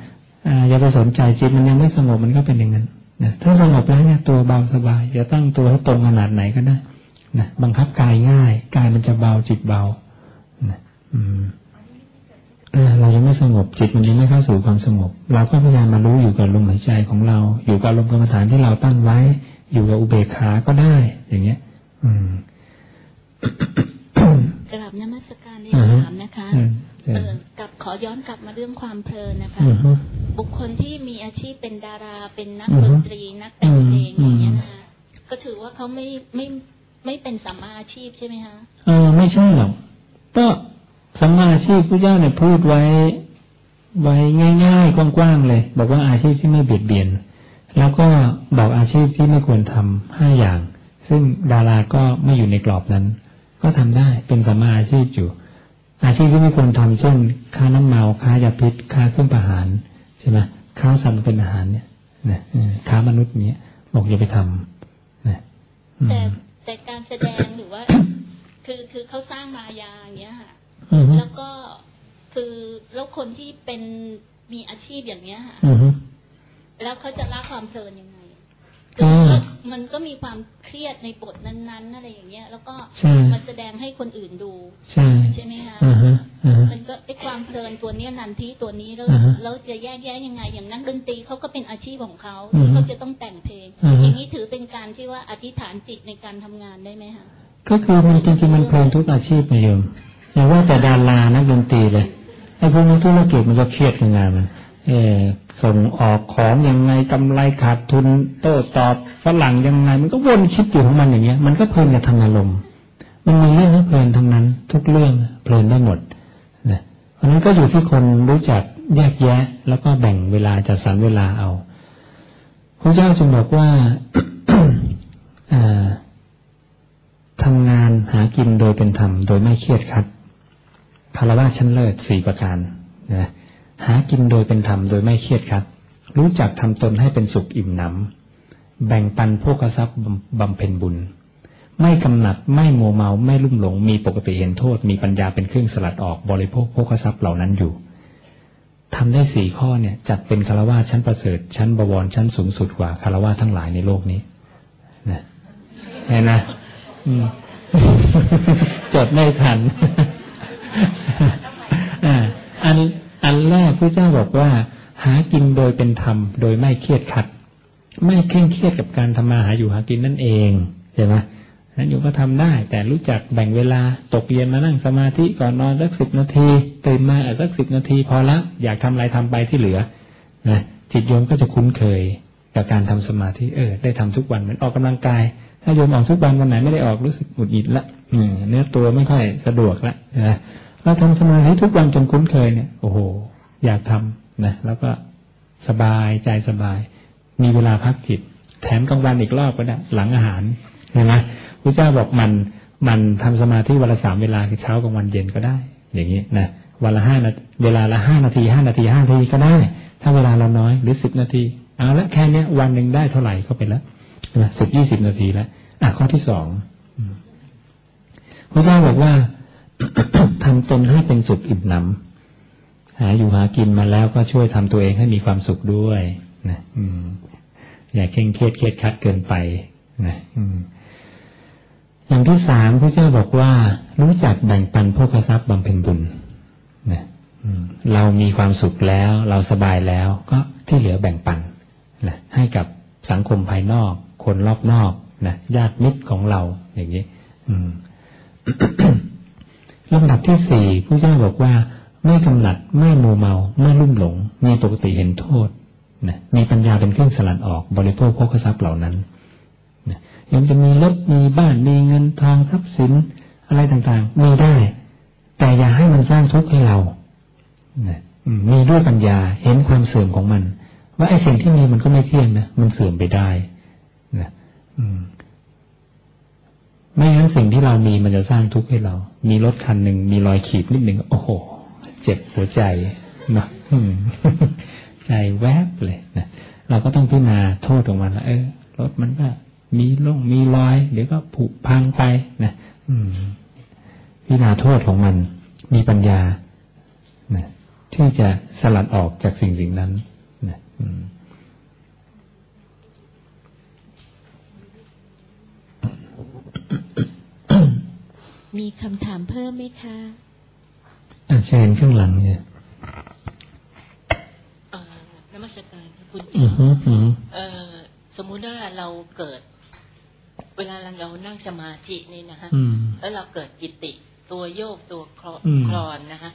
อย่าไปสนใจจิตมันยังไม่สงบมันก็เป็นอย่างนั้นนะถ้าสงบแล้วเนี่ยตัวเบาสบายจะตั้งตัวให้ตรงขนาดไหนก็ได้นะบังคับกายง่าย กายมันจะเบาจิตเบานะอืม เรายังไม่สงบจิตมันยังไม่เข้าสู่ความสงบ เราก็พยายามมารู้อยู่กับลมหายใจของเรา อยู่กับลมกรรมฐานที่เราตั้งไว้ อยู่กับอุเบกขาก็ได้ อย่างเงี้ย อืมกลับนมัสการได้ถามนะคะเออกับขอย้อนกลับมาเรื่องความเพลินนะคะ บุคคลที่มีอาชีพเป็นดาราเป็นนักดนตรีนักแต่งเพลงอย่างเงี้ยนะคะก็ถือว่าเขาไม่ไม่ไม่เป็นสัมมาอาชีพใช่ไหมคะเออไม่ใช่หรอกก็ สัมมาอาชีพพระเจ้าเนี่ยพูดไว้ไว้ง่าย ๆ กว้างๆเลย บอกว่าอาชีพที่ไม่เบียดเบียน แล้วก็บอกอาชีพที่ไม่ควรทำห้าอย่าง ซึ่งดาราก็ไม่อยู่ในกรอบนั้น ก็ทำได้เป็นสัมมาอาชีพอยู่ อาชีพที่ไม่ควรทำเช่น ค้าน้ำเมาค้ายาพิษค้าเครื่องประหารใช่ไหมค้าสัตว์เป็นอาหารเนี่ยนะค้ามนุษย์เนี้ยบอกอย่าไปทำนะแต่แต่การแสดงหรือว่า คือคือเขาสร้างมายาอย่างเงี้ยค่ะ แล้วก็คือแล้วคนที่เป็นมีอาชีพอย่างเนี้ยค่ะแล้วเขาจะละความเพลินยังไงมันก็มีความเครียดในบทนั้นๆอะไรอย่างเงี้ย แล้วก็มันแสดงให้คนอื่นดูใช่ใช่ไหมคะมันก็ไอความเพลินตัวนี้นันทีตัวนี้แล้วแล้วจะแยกแยะยังไง อย่างนักดนตรีเขาก็เป็นอาชีพของเขาเขาจะต้องแต่งเพลง อย่างนี้ถือเป็นการที่ว่าอธิษฐานจิตในการทำงานได้ไหมคะก็คือมันจริงๆมันเพลินทุกอาชีพนะโยม อย่าว่าแต่ดารานักดนตรีเลยไอ้พวกนักธุรกิจมันก็เครียดกังานมันเออส่งออกของยังไงกำไรขาดทุนโต้ตอบฝรั่งยังไง มันก็วนคิดอยู่ของมันอย่างเงี้ย มันก็เพลินกับทางอารมณ์มันมีเรื่องให้เพลินทั้งนั้น ทุกเรื่องเพลินได้หมดนะเพราะนั้นก็อยู่ที่คนรู้จักแยกแยะ แล้วก็แบ่งเวลาจัดสรรเวลาเอาพระเจ้าจึงบอกว่าทำงานหากินโดยเป็นธรรม โดยไม่เครียดครับ คารวะชั้นเลิศสี่ประการนะหากินโดยเป็นธรรมโดยไม่เครียดครับ รู้จักทำตนให้เป็นสุขอิ่มหนำแบ่งปันพวกทรัพย์บำเพ็ญบุญ ไม่กำหนัดไม่โมเมาไม่ลุ่มหลง มีปกติเห็นโทษ มีปัญญาเป็นเครื่องสลัดออกบริโภคพวกทรัพย์เหล่านั้นอยู่ทำได้สี่ข้อเนี่ย จัดเป็นคารวะชั้นประเสริฐ ชั้นบวรชั้นสูงสุดกว่าคารวะทั้งหลายในโลกนี้นะเห็นนะจดไม่ทัน อันอันแรกพระเจ้าบอกว่า หากินโดยเป็นธรรม โดยไม่เครียดขัด ไม่เคร่งเครียดกับการทำมาหาอยู่หากินนั่นเองใช่ไหมนั้นอยู่ก็ทำได้ แต่รู้จักแบ่งเวลาตกเย็นมานั่งสมาธิก่อนนอนสักสิบนาทีตื่นมาสักสิบนาทีพอละอยากทำอะไรทำไปที่เหลือนะจิตโยมก็จะคุ้นเคยกับการทำสมาธิเออ ได้ทำทุกวันเหมือนออกกำลังกาย ถ้าโยมออกทุกวันวันไหนไม่ได้ออกรู้สึกหงุดหงิดละ เนื้อตัวไม่ค่อยสะดวกละนะเราทำสมาธิทุกวันจนคุ้นเคยเนี่ย โอ้โห อยากทำนะแล้วก็สบายใจสบาย มีเวลาพักจิต แถมกลางวันอีกรอบก็ได้หลังอาหารเห็นไหมพระเจ้าบอกมันมันทำสมาธิวันละสามเวลาคือเช้ากลางวันเย็นก็ได้ อย่างนี้นะวันละห้านาเวลาละห้านาทีห้านาทีห้านาทีก็ได้ ถ้าเวลาเราน้อยหรือสิบนาที เอาละแค่นี้วันหนึ่งได้เท่าไหร่ก็ไปแล้วสิบยี่สิบนาทีแล้วอะข้อที่สอง พระเจ้าบอกว่าทำตนให้เป็นสุขอิ่มหนำหาอยู่หากินมาแล้วก็ช่วยทำตัวเองให้มีความสุขด้วยนะอืม อย่าเคร่งเครียดเครียดคัดเกินไปนะอืมอย่างที่สามพระเจ้าบอกว่า รู้จักแบ่งปันพวกทรัพย์บำเพ็ญบุญนะเรามีความสุขแล้ว เราสบายแล้ว ก็ที่เหลือแบ่งปันนะให้กับสังคมภายนอก คนรอบนอกนะญาติมิตรของเราอย่างนี้ ลำดับที่สี่ผู้เจ้าบอกว่า ไม่กำหนัดไม่โมเมา ไม่ลุ่มหลง มีปกติเห็นโทษนะมีปัญญาเป็นเครื่องสลัดออกบริโภคพกทรัพย์เหล่านั้นนะยังจะมีรถมีบ้านมีเงินทองทรัพย์สินอะไรต่างๆ มีได้ แต่อย่าให้มันสร้างทุกข์ให้เรานะมีด้วยปัญญาเห็นความเสื่อมของมัน ว่าไอ้สิ่งที่มีมันก็ไม่เที่ยงนะมันเสื่อมไปได้นะอืม ไม่งั้นสิ่งที่เรามีมันจะสร้างทุกข์ให้เรา มีรถคันหนึ่งมีรอยขีดนิดหนึ่งโอ้โห เจ็บหัวใจนะใจแวบเลยนะเราก็ต้องพิจารณาโทษของมันละเออรถมันก็มีล่งมีรอย เดี๋ยวก็ผุพังไปนะอืมพิจารณาโทษของมัน มีปัญญานะที่จะสลัดออกจากสิ่งสิ่งนั้นมี คำถามเพิ่มไหมคะอาจารย์ข้างหลังเนี่ยนมัสการคุณจิเออสมมุติว่าเราเกิด เวลาเรานั่งสมาธินี่นะฮะแล้วเราเกิดปิติ ตัวโยกตัวคลอนนะฮะ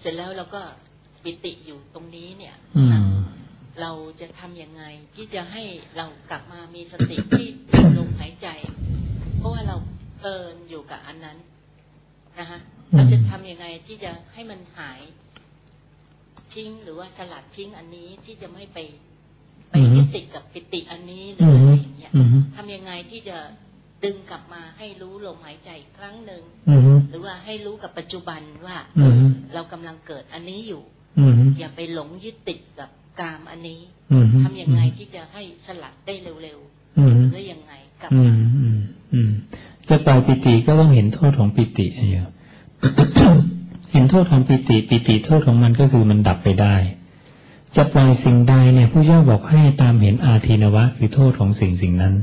เสร็จแล้วเราก็ปิติอยู่ตรงนี้เนี่ยเราจะทำยังไงที่จะให้เรากลับมามีสติที่ลมหายใจเพ ราะว่าเราเกินอยู่กับอันนั้นนะฮะเราจะทำยังไงที่จะให้มันหายทิ้งหรือว่าสลัดทิ้งอันนี้ที่จะไม่ไปไปยึดติดกับปิติอันนี้หรืออะไรอย่างเงี้ยทำยังไงที่จะดึงกลับมาให้รู้ลมหายใจครั้งหนึ่งหรือว่าให้รู้กับปัจจุบันว่าเรากำลังเกิดอันนี้อยู่อย่าไปหลงยึดติดกับกามอันนี้ทำยังไงที่จะให้สลัดได้เร็วๆหรือยังไง กับจะปล่อยปิติก็ต้องเห็นโทษของปิติอยู่เห็นโทษของปิติปิติโทษของมันก็คือมันดับไปได้ จะปล่อยสิ่งใดเนี่ยผู้ย่อบอกให้ตามเห็นอาทีนวะ คือโทษของสิ่งสิ่งนั้น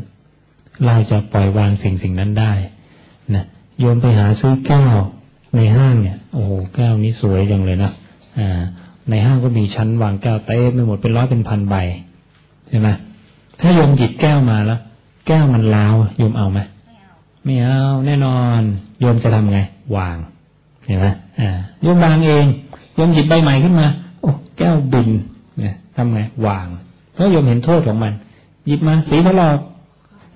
เราจะปล่อยวางสิ่งสิ่งนั้นได้นะโยมไปหาซื้อแก้วในห้างเนี่ย โอ้โหแก้วนี้สวยจังเลยนะอ่า ในห้างก็มีชั้นวางแก้วเต็มไปหมดเป็นร้อยเป็นพันใบใช่ไหมถ้าโยมหยิบแก้วมาแล้ว แก้วมันล้าวโยมเอาไหมไม่เอา แน่นอนโยมจะทำไง วางเห็นไหมอ่าโยมวางเองโยมหยิบใบใหม่ขึ้นมาโอ้แก้วบินเนี่ยทำไงวางเพราะโยมเห็นโทษของมัน หยิบมาสีทะลอก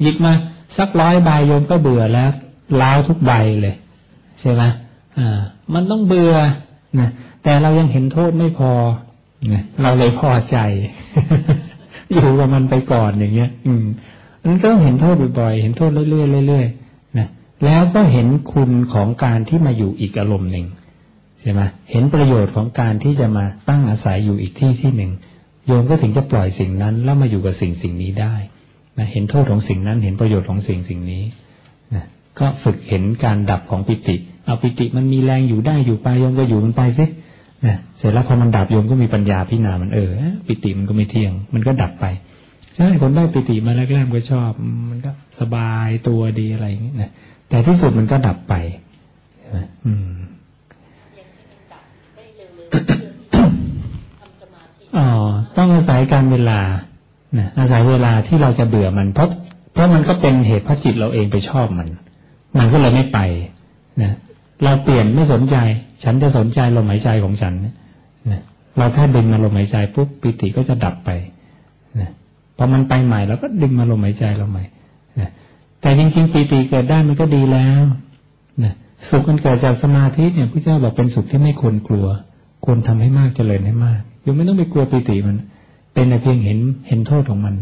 หยิบมาสักร้อยใบโยมก็เบื่อแล้วล้าวทุกใบเลย ใช่ไหมอ่า มันต้องเบื่อนะแต่เรายังเห็นโทษไม่พอนะเราเลยพอใจ อยู่กับมันไปก่อนอย่างเงี้ย อืม มันก็เห็นโทษบ่อยๆ เห็นโทษเรื่อยๆเรื่อยๆนะแล้วก็เห็นคุณของการที่มาอยู่อีกอารมณ์หนึ่งใช่ไหมเห็นประโยชน์ของการที่จะมาตั้งอาศัยอยู่อีกที่ที่หนึ่งโยมก็ถึงจะปล่อยสิ่งนั้นแล้วมาอยู่กับสิ่งสิ่งนี้ได้นะเห็นโทษของสิ่งนั้นเห็นประโยชน์ของสิ่งสิ่งนี้นะก็ฝึกเห็นการดับของปิติ เอาปิติมันมีแรงอยู่ได้อยู่ไปโยมก็อยู่มันไปสินะเสร็จแล้วพอมันดับโยมก็มีปัญญาพิจารณามันเออ ปิติมันก็ไม่เที่ยง มันก็ดับไป ใช่คนได้ปิติมาแรกๆก็ชอบ มันก็สบายตัวดีอะไรอย่างนี้นะแต่ที่สุดมันก็ดับไปใช่ไหมอืมอ๋อต้องอาศัยการเวลานะอาศัยเวลาที่เราจะเบื่อมันเพราะเพราะมันก็เป็นเหตุพระจิตเราเองไปชอบมัน มันก็เลยไม่ไปนะเราเปลี่ยนไม่สนใจ ฉันจะสนใจลมหายใจของฉันนะเราแค่ดึงมาลมหายใจปุ๊บปิติก็จะดับไปนะ พอมันไปใหม่เราก็ดึงมาลมหายใจเราใหม่นะแต่จริงๆปีติเกิดได้มันก็ดีแล้วนะสุขมันเกิดจากสมาธิเนี่ยพระเจ้าบอกเป็นสุขที่ไม่ควรกลัว ควรทำให้มากเจริญให้มากยังไม่ต้องไปกลัวปีติมัน เป็นแต่เพียงเห็นเห็นโทษของมัน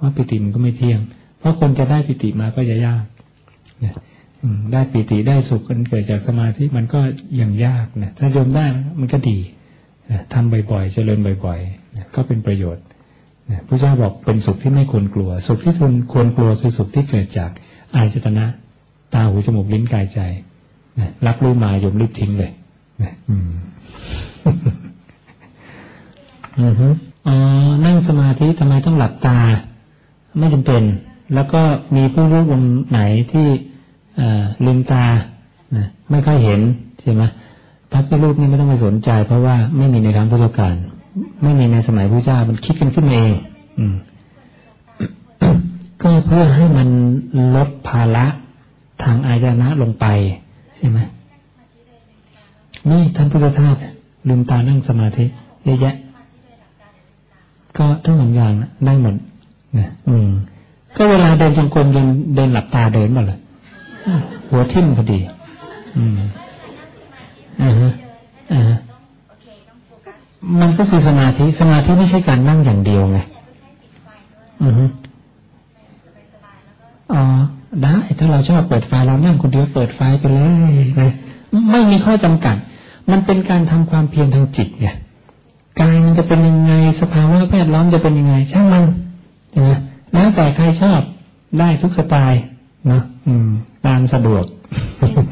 ว่าปีติมันก็ไม่เที่ยง เพราะคนจะได้ปีติมาก็จะยากนะได้ปีติได้สุขมันเกิดจากสมาธิมันก็ยังยากนะถ้าโยมได้มันก็ดีนะทำบ่อยๆ เจริญบ่อยๆนะก็เป็นประโยชน์ พระเจ้าบอกเป็นสุขที่ไม่ควรกลัว สุขที่ทุนควรกลัวคือสุขที่เกิดจากอายจตนะ ตาหูจมูกลิ้นกายใจนะรับรู้มายมรีบทิ้งเลยนะอืมอือฮึอ๋อนั่งสมาธิทำไมต้องหลับตา ไม่จำเป็น แล้วก็มีผู้รู้วงไหนที่ลืมตาไม่ค่อยเห็นใช่ไหมพระพุทธรูปนี่ไม่ต้องไปสนใจ เพราะว่าไม่มีในครั้งพุทธกาล ไม่มีในสมัยพระเจ้ามันคิดกันขึ้นมาเองอืมก็เพื่อให้มันลดภาระทางอายนะลงไปใช่ไหมนี่ท่านพุทธทาสลืมตานั่งสมาธิเยอะแยะ ก็ทั้งสองอย่างได้หมดนะอืม ก็เวลาเดินจงกรมยังเดินหลับตาเดินหมดเลยหัวทิ่มพอดี อืมอ่าฮะอ่า มันก็คือสมาธิ สมาธิไม่ใช่การนั่งอย่างเดียวไง อือฮึอ๋อ ได้ ถ้าเราชอบเปิดไฟเรานั่งคนเดียวเปิดไฟไปเลยนะไม่มีข้อจำกัด มันเป็นการทำความเพียรทางจิตไง กายมันจะเป็นยังไง สภาวะแวดล้อมจะเป็นยังไง ช่างมันใช่ไหมแล้วแต่ใครชอบได้ทุกสไตล์เนาะอืม ตามสะดวก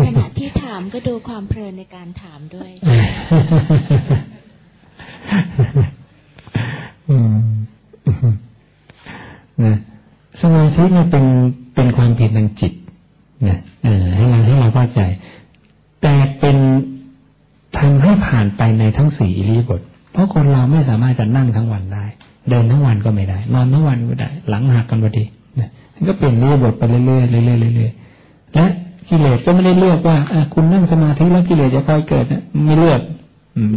ขณะที่ถามก็ดูความเพลินในการถามด้วย นะสมาธิเนี่ยเป็นเป็นความเพียรทางจิตนะเออให้เราให้เราเข้าใจ แต่เป็นทำให้ผ่านไปในทั้งสี่อิริบทเพราะคนเราไม่สามารถจะนั่งทั้งวันได้ เดินทั้งวันก็ไม่ได้นอนทั้งวันก็ได้ หลังหักกันพอดีนะก็เปลี่ยนอิริบทไปเรื่อยๆเรื่อยๆเรื่อยๆและกิเลสก็ไม่ได้เลือกว่าคุณนั่งสมาธิแล้วกิเลสจะคอยเกิดนะไม่เลือก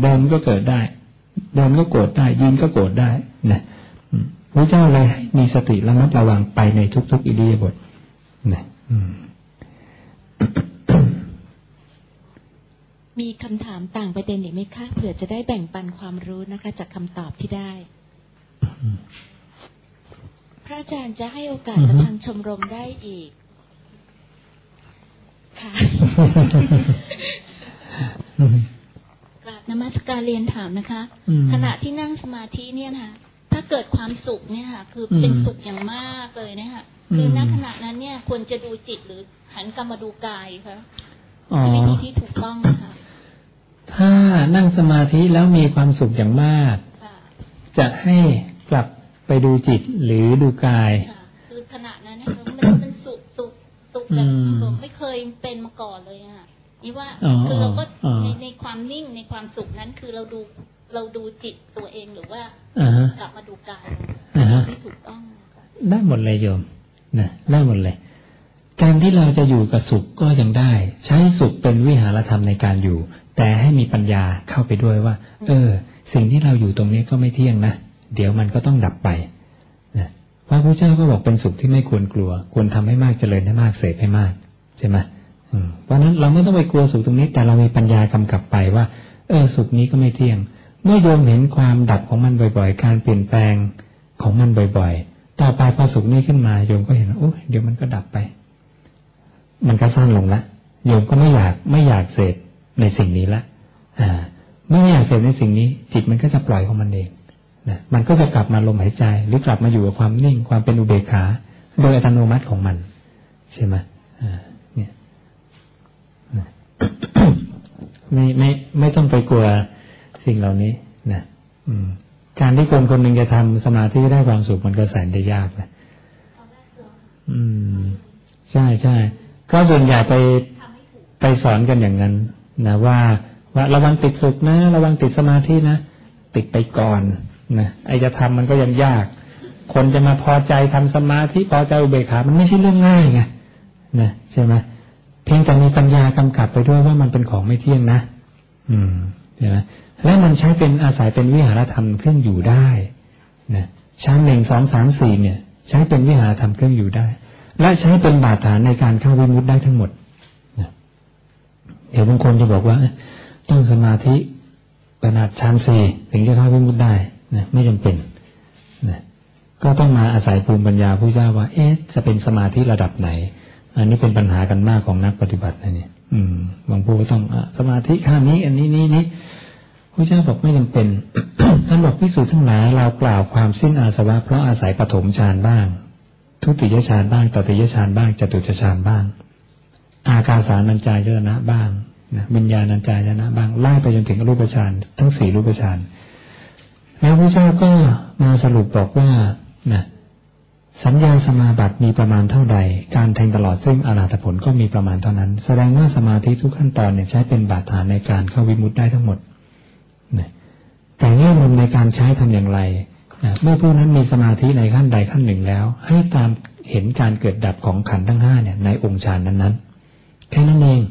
เดินก็เกิดได้ เดินก็โกรธได้ยืนก็โกรธได้นะพระเจ้าเลยมีสติระมัดระวังไปในทุก ๆ อิริยาบถนะมีคำถามต่างประเด็นอีกไหมคะเผื่อจะได้แบ่งปันความรู้นะคะ จากคำตอบที่ได้ พระอาจารย์จะให้โอกาสกับทางชมรมได้อีก ค่ะกราบ นมัสการเรียนถามนะคะ ขณะที่นั่งสมาธิเนี่ยนะถ้าเกิดความสุขเนี่ยค่ะ คือเป็นสุขอย่างมากเลยนะค่ะคือณขณะนั้นเนี่ยควรจะดูจิตหรือหันกลับมาดูกายคะวิธีที่ถูกต้องค่ะถ้านั่งสมาธิแล้วมีความสุขอย่างมาก จะให้กลับไปดูจิตหรือดูกายคือขณะนั้นเนี่ยมันเป็นสุขสุขสุขแบบผมไม่เคยเป็นมาก่อนเลยอะ นี่ว่าคือเราก็ในในความนิ่งในความสุขนั้นคือเราดูเราดูจิตตัวเองหรือว่ากลับมาดูกายที่ถูกต้องได้หมดเลยโยมนะได้หมดเลย การที่เราจะอยู่กับสุขก็ยังได้ ใช้สุขเป็นวิหารธรรมในการอยู่ แต่ให้มีปัญญาเข้าไปด้วยว่า เออ สิ่งที่เราอยู่ตรงนี้ก็ไม่เที่ยงนะเดี๋ยวมันก็ต้องดับไปนะพระพุทธเจ้าก็บอกเป็นสุขที่ไม่ควรกลัว ควรทำให้มากเจริญให้มากเสพให้มากใช่ไหม เพราะนั้นเราไม่ต้องไปกลัวสุขตรงนี้ แต่เรามีปัญญากำกับไปว่า เออ สุขนี้ก็ไม่เที่ยง เมื่อโยมเห็นความดับของมันบ่อยๆ การเปลี่ยนแปลงของมันบ่อยๆ ต่อไปพอสุขนี้ขึ้นมาโยมก็เห็นว่าโอ้เดี๋ยวมันก็ดับไป มันก็สั้นลงละโยมก็ไม่อยากไม่อยากเสพในสิ่งนี้ละอ่าไม่อยากเสพในสิ่งนี้ จิตมันก็จะปล่อยของมันเองนะมันก็จะกลับมาลมหายใจ หรือกลับมาอยู่กับความนิ่งความเป็นอุเบกขา โดยอัตโนมัติของมัน ใช่ไหมอ่า ไม่ไม่ไม่ต้องไปกลัวสิ่งเหล่านี้นะอืม การที่คนคนหนึ่งจะทำสมาธิได้ความสุขมันก็แสนจะยากนะอืม ใช่ใช่ก็ส่วนใหญ่ไปไปสอนกันอย่างนั้นนะว่าว่าระวังติดสุขนะ ระวังติดสมาธินะติดไปก่อนนะไอจะทำมันก็ยังยาก คนจะมาพอใจทำสมาธิพอใจอุเบกขามันไม่ใช่เรื่องง่ายไงนะใช่ไหม พียงแต่มีปัญญากำกับไปด้วยว่ามันเป็นของไม่เที่ยงนะ อืมใช่ไหมและมันใช้เป็นอาศัยเป็นวิหารธรรมเครื่องอยู่ได้นะชั้นหนึ่งสองสามสี่เนี่ย ใช้เป็นวิหารธรรมเครื่องอยู่ได้ และใช้เป็นบาดฐานในการเข้าวิมุตได้ทั้งหมดเดี๋ยวบางคนจะบอกว่าต้องสมาธิขนาดชั้นสี่ถึงจะเข้าวิมุตได้นะไม่จำเป็นนะก็ต้องมาอาศัยภูมิปัญญาผู้เจ้าว่า เอ๊ะจะเป็นสมาธิระดับไหน อันนี้เป็นปัญหากันมากของนักปฏิบัตินะเนี่ยอืมบางผู้ก็ต้องอสมาธิข้ามนี้ อันนี้นี้นี้พระเจ้าบอกไม่จำเป็นท่านบอกพิสูจน์ทั้งหลายเรากล่าวความสิ้นอาสวะเพราะอาศัยปฐมฌานบ้าง ทุติยฌานบ้างตติยฌานบ้างจตุจฌานบ้าง อากาสานัญจายตนะบ้างนะวิญญาณัญจายตนะบ้างไล่ไปจนถึงรูปฌานทั้งสี่รูปฌานแล้วพระเจ้าก็มาสรุปบอกว่านะ สัญญาสมาบัติมีประมาณเท่าใด การแทงตลอดซึ่งอรหัตผลก็มีประมาณเท่านั้น แสดงว่าสมาธิทุกขั้นตอนเนี่ยใช้เป็นบาดฐานในการเข้าวิมุตได้ทั้งหมดนะแต่แง่มุมในการใช้ทำอย่างไรนะเมื่อผู้นั้นมีสมาธิในขั้นใดขั้นหนึ่งแล้ว ให้ตามเห็นการเกิดดับของขันธ์ทั้งห้าเนี่ยในองค์ฌานนั้นๆแค่นั้นเอง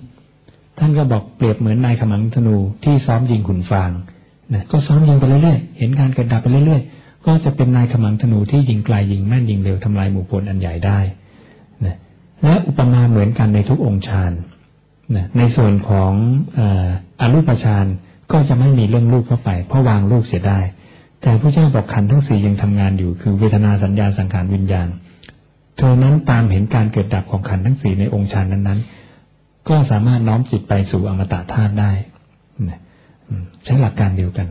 ท่านก็บอกเปรียบเหมือนนายขมังธนูที่ซ้อมยิงขุนฟางนะก็ซ้อมยิงไปเรื่อยๆเห็นการเกิดดับไปเรื่อยๆ ก็จะเป็นนายขมังธนูที่ยิงไกลยิงแม่นยิงเร็วทำลายหมู่พลอันใหญ่ได้นะและอุปมาเหมือนกันในทุกองค์ฌานนะในส่วนของอรูปฌานก็จะไม่มีเรื่องรูปเข้าไป เพราะวางรูปเสียได้ แต่พระเจ้าบอกขันทั้งสี่ยังทำงานอยู่ คือเวทนาสัญญาสังขารวิญญาณ เธอนั้นตามเห็นการเกิดดับของขันทั้งสี่ในองค์ฌานนั้นๆ ก็สามารถน้อมจิตไปสู่อมตะธาตุได้ใช้หลักการเดียวกัน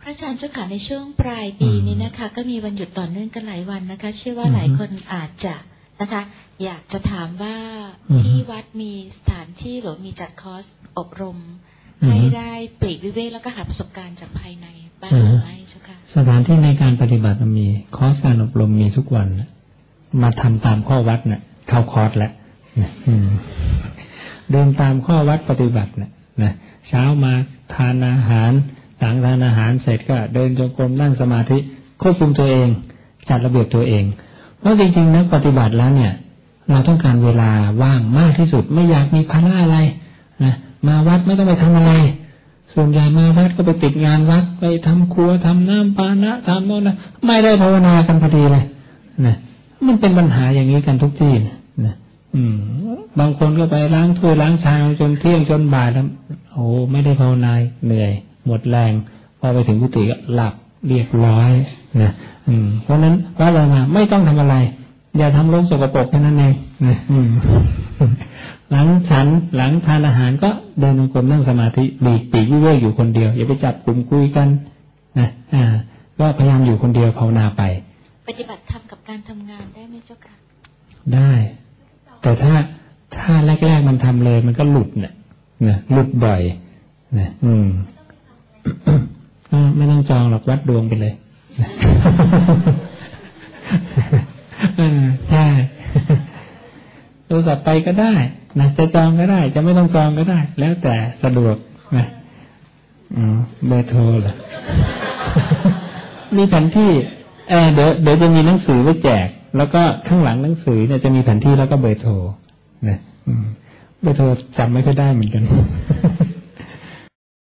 พระอาจารย์เจ้าค่ะในช่วงปลายปีนี้นะคะ ก็มีวันหยุดต่อเนื่องกันหลายวันนะคะ เชื่อว่าหลายคนอาจจะนะคะ อยากจะถามว่าที่วัดมีสถานที่หรือมีจัดคอร์สอบรมให้ได้ปลีกวิเวกแล้วก็หาประสบการณ์จากภายในบ้างหรือไม่เจ้าค่ะสถานที่ในการปฏิบัติมีคอร์สการอบรมมีทุกวันมาทำตามข้อวัดเนะ่ยเข้าคอร์สแล้วเดินตามข้อวัดปฏิบัติเนะนะเช้ามาทานอาหาร หลังทานอาหารเสร็จก็เดินจงกรมนั่งสมาธิควบคุมตัวเองจัดระเบียบตัวเองเพราะจริงๆนักปฏิบัติแล้วเนี่ย เราต้องการเวลาว่างมากที่สุดไม่อยากมีภาระอะไรนะมาวัดไม่ต้องไปทำอะไร ส่วนใหญ่มาวัดก็ไปติดงานวัดไปทำครัวทำน้ำปานะทำโน่นนะไม่ได้ภาวนากันพอดีเลยนะมันเป็นปัญหาอย่างนี้กันทุกที่นะอืม บางคนก็ไปล้างถ้วยล้างชามจนเที่ยงจนบ่ายแล้วโอ้ไม่ได้ภาวนาเหนื่อย หมดแรงพอไปถึงกุฏิก็หลับเรียบร้อยนะอืม เพราะนั้นว่าอะไรมาไม่ต้องทำอะไร อย่าทำโลกสกปรกแค่นั้นเองนะอืมหลังฉันหลังทานอาหารก็เดินงกรมนั่งสมาธิบีกปีกวิเวกอยู่คนเดียว อย่าไปจับกลุ่มคุยกันนะอ่า ก็พยายามอยู่คนเดียวภาวนาไป ปฏิบัติธรรมกับการทำงานได้ไหมเจ้าค่ะได้ แต่ถ้าถ้าแรกๆมันทำเลย มันก็หลุดเนี่ยนะหลุดบ่อยนะอืมก็ ไม่ต้องจองหรอกวัดดวงไปเลยใช่โทรศัพท์ไปก็ได้นะจะจองก็ได้ จะไม่ต้องจองก็ได้ แล้วแต่สะดวกนะอ๋อเบอร์โทรเหรอมีแผนที่เออเดี๋ยวเดี๋ยวจะมีหนังสือไว้แจก แล้วก็ข้างหลังหนังสือเนี่ยจะมีแผนที่แล้วก็เบอร์โทรนะเบอร์โทรจำไม่ค่อยได้เหมือนกัน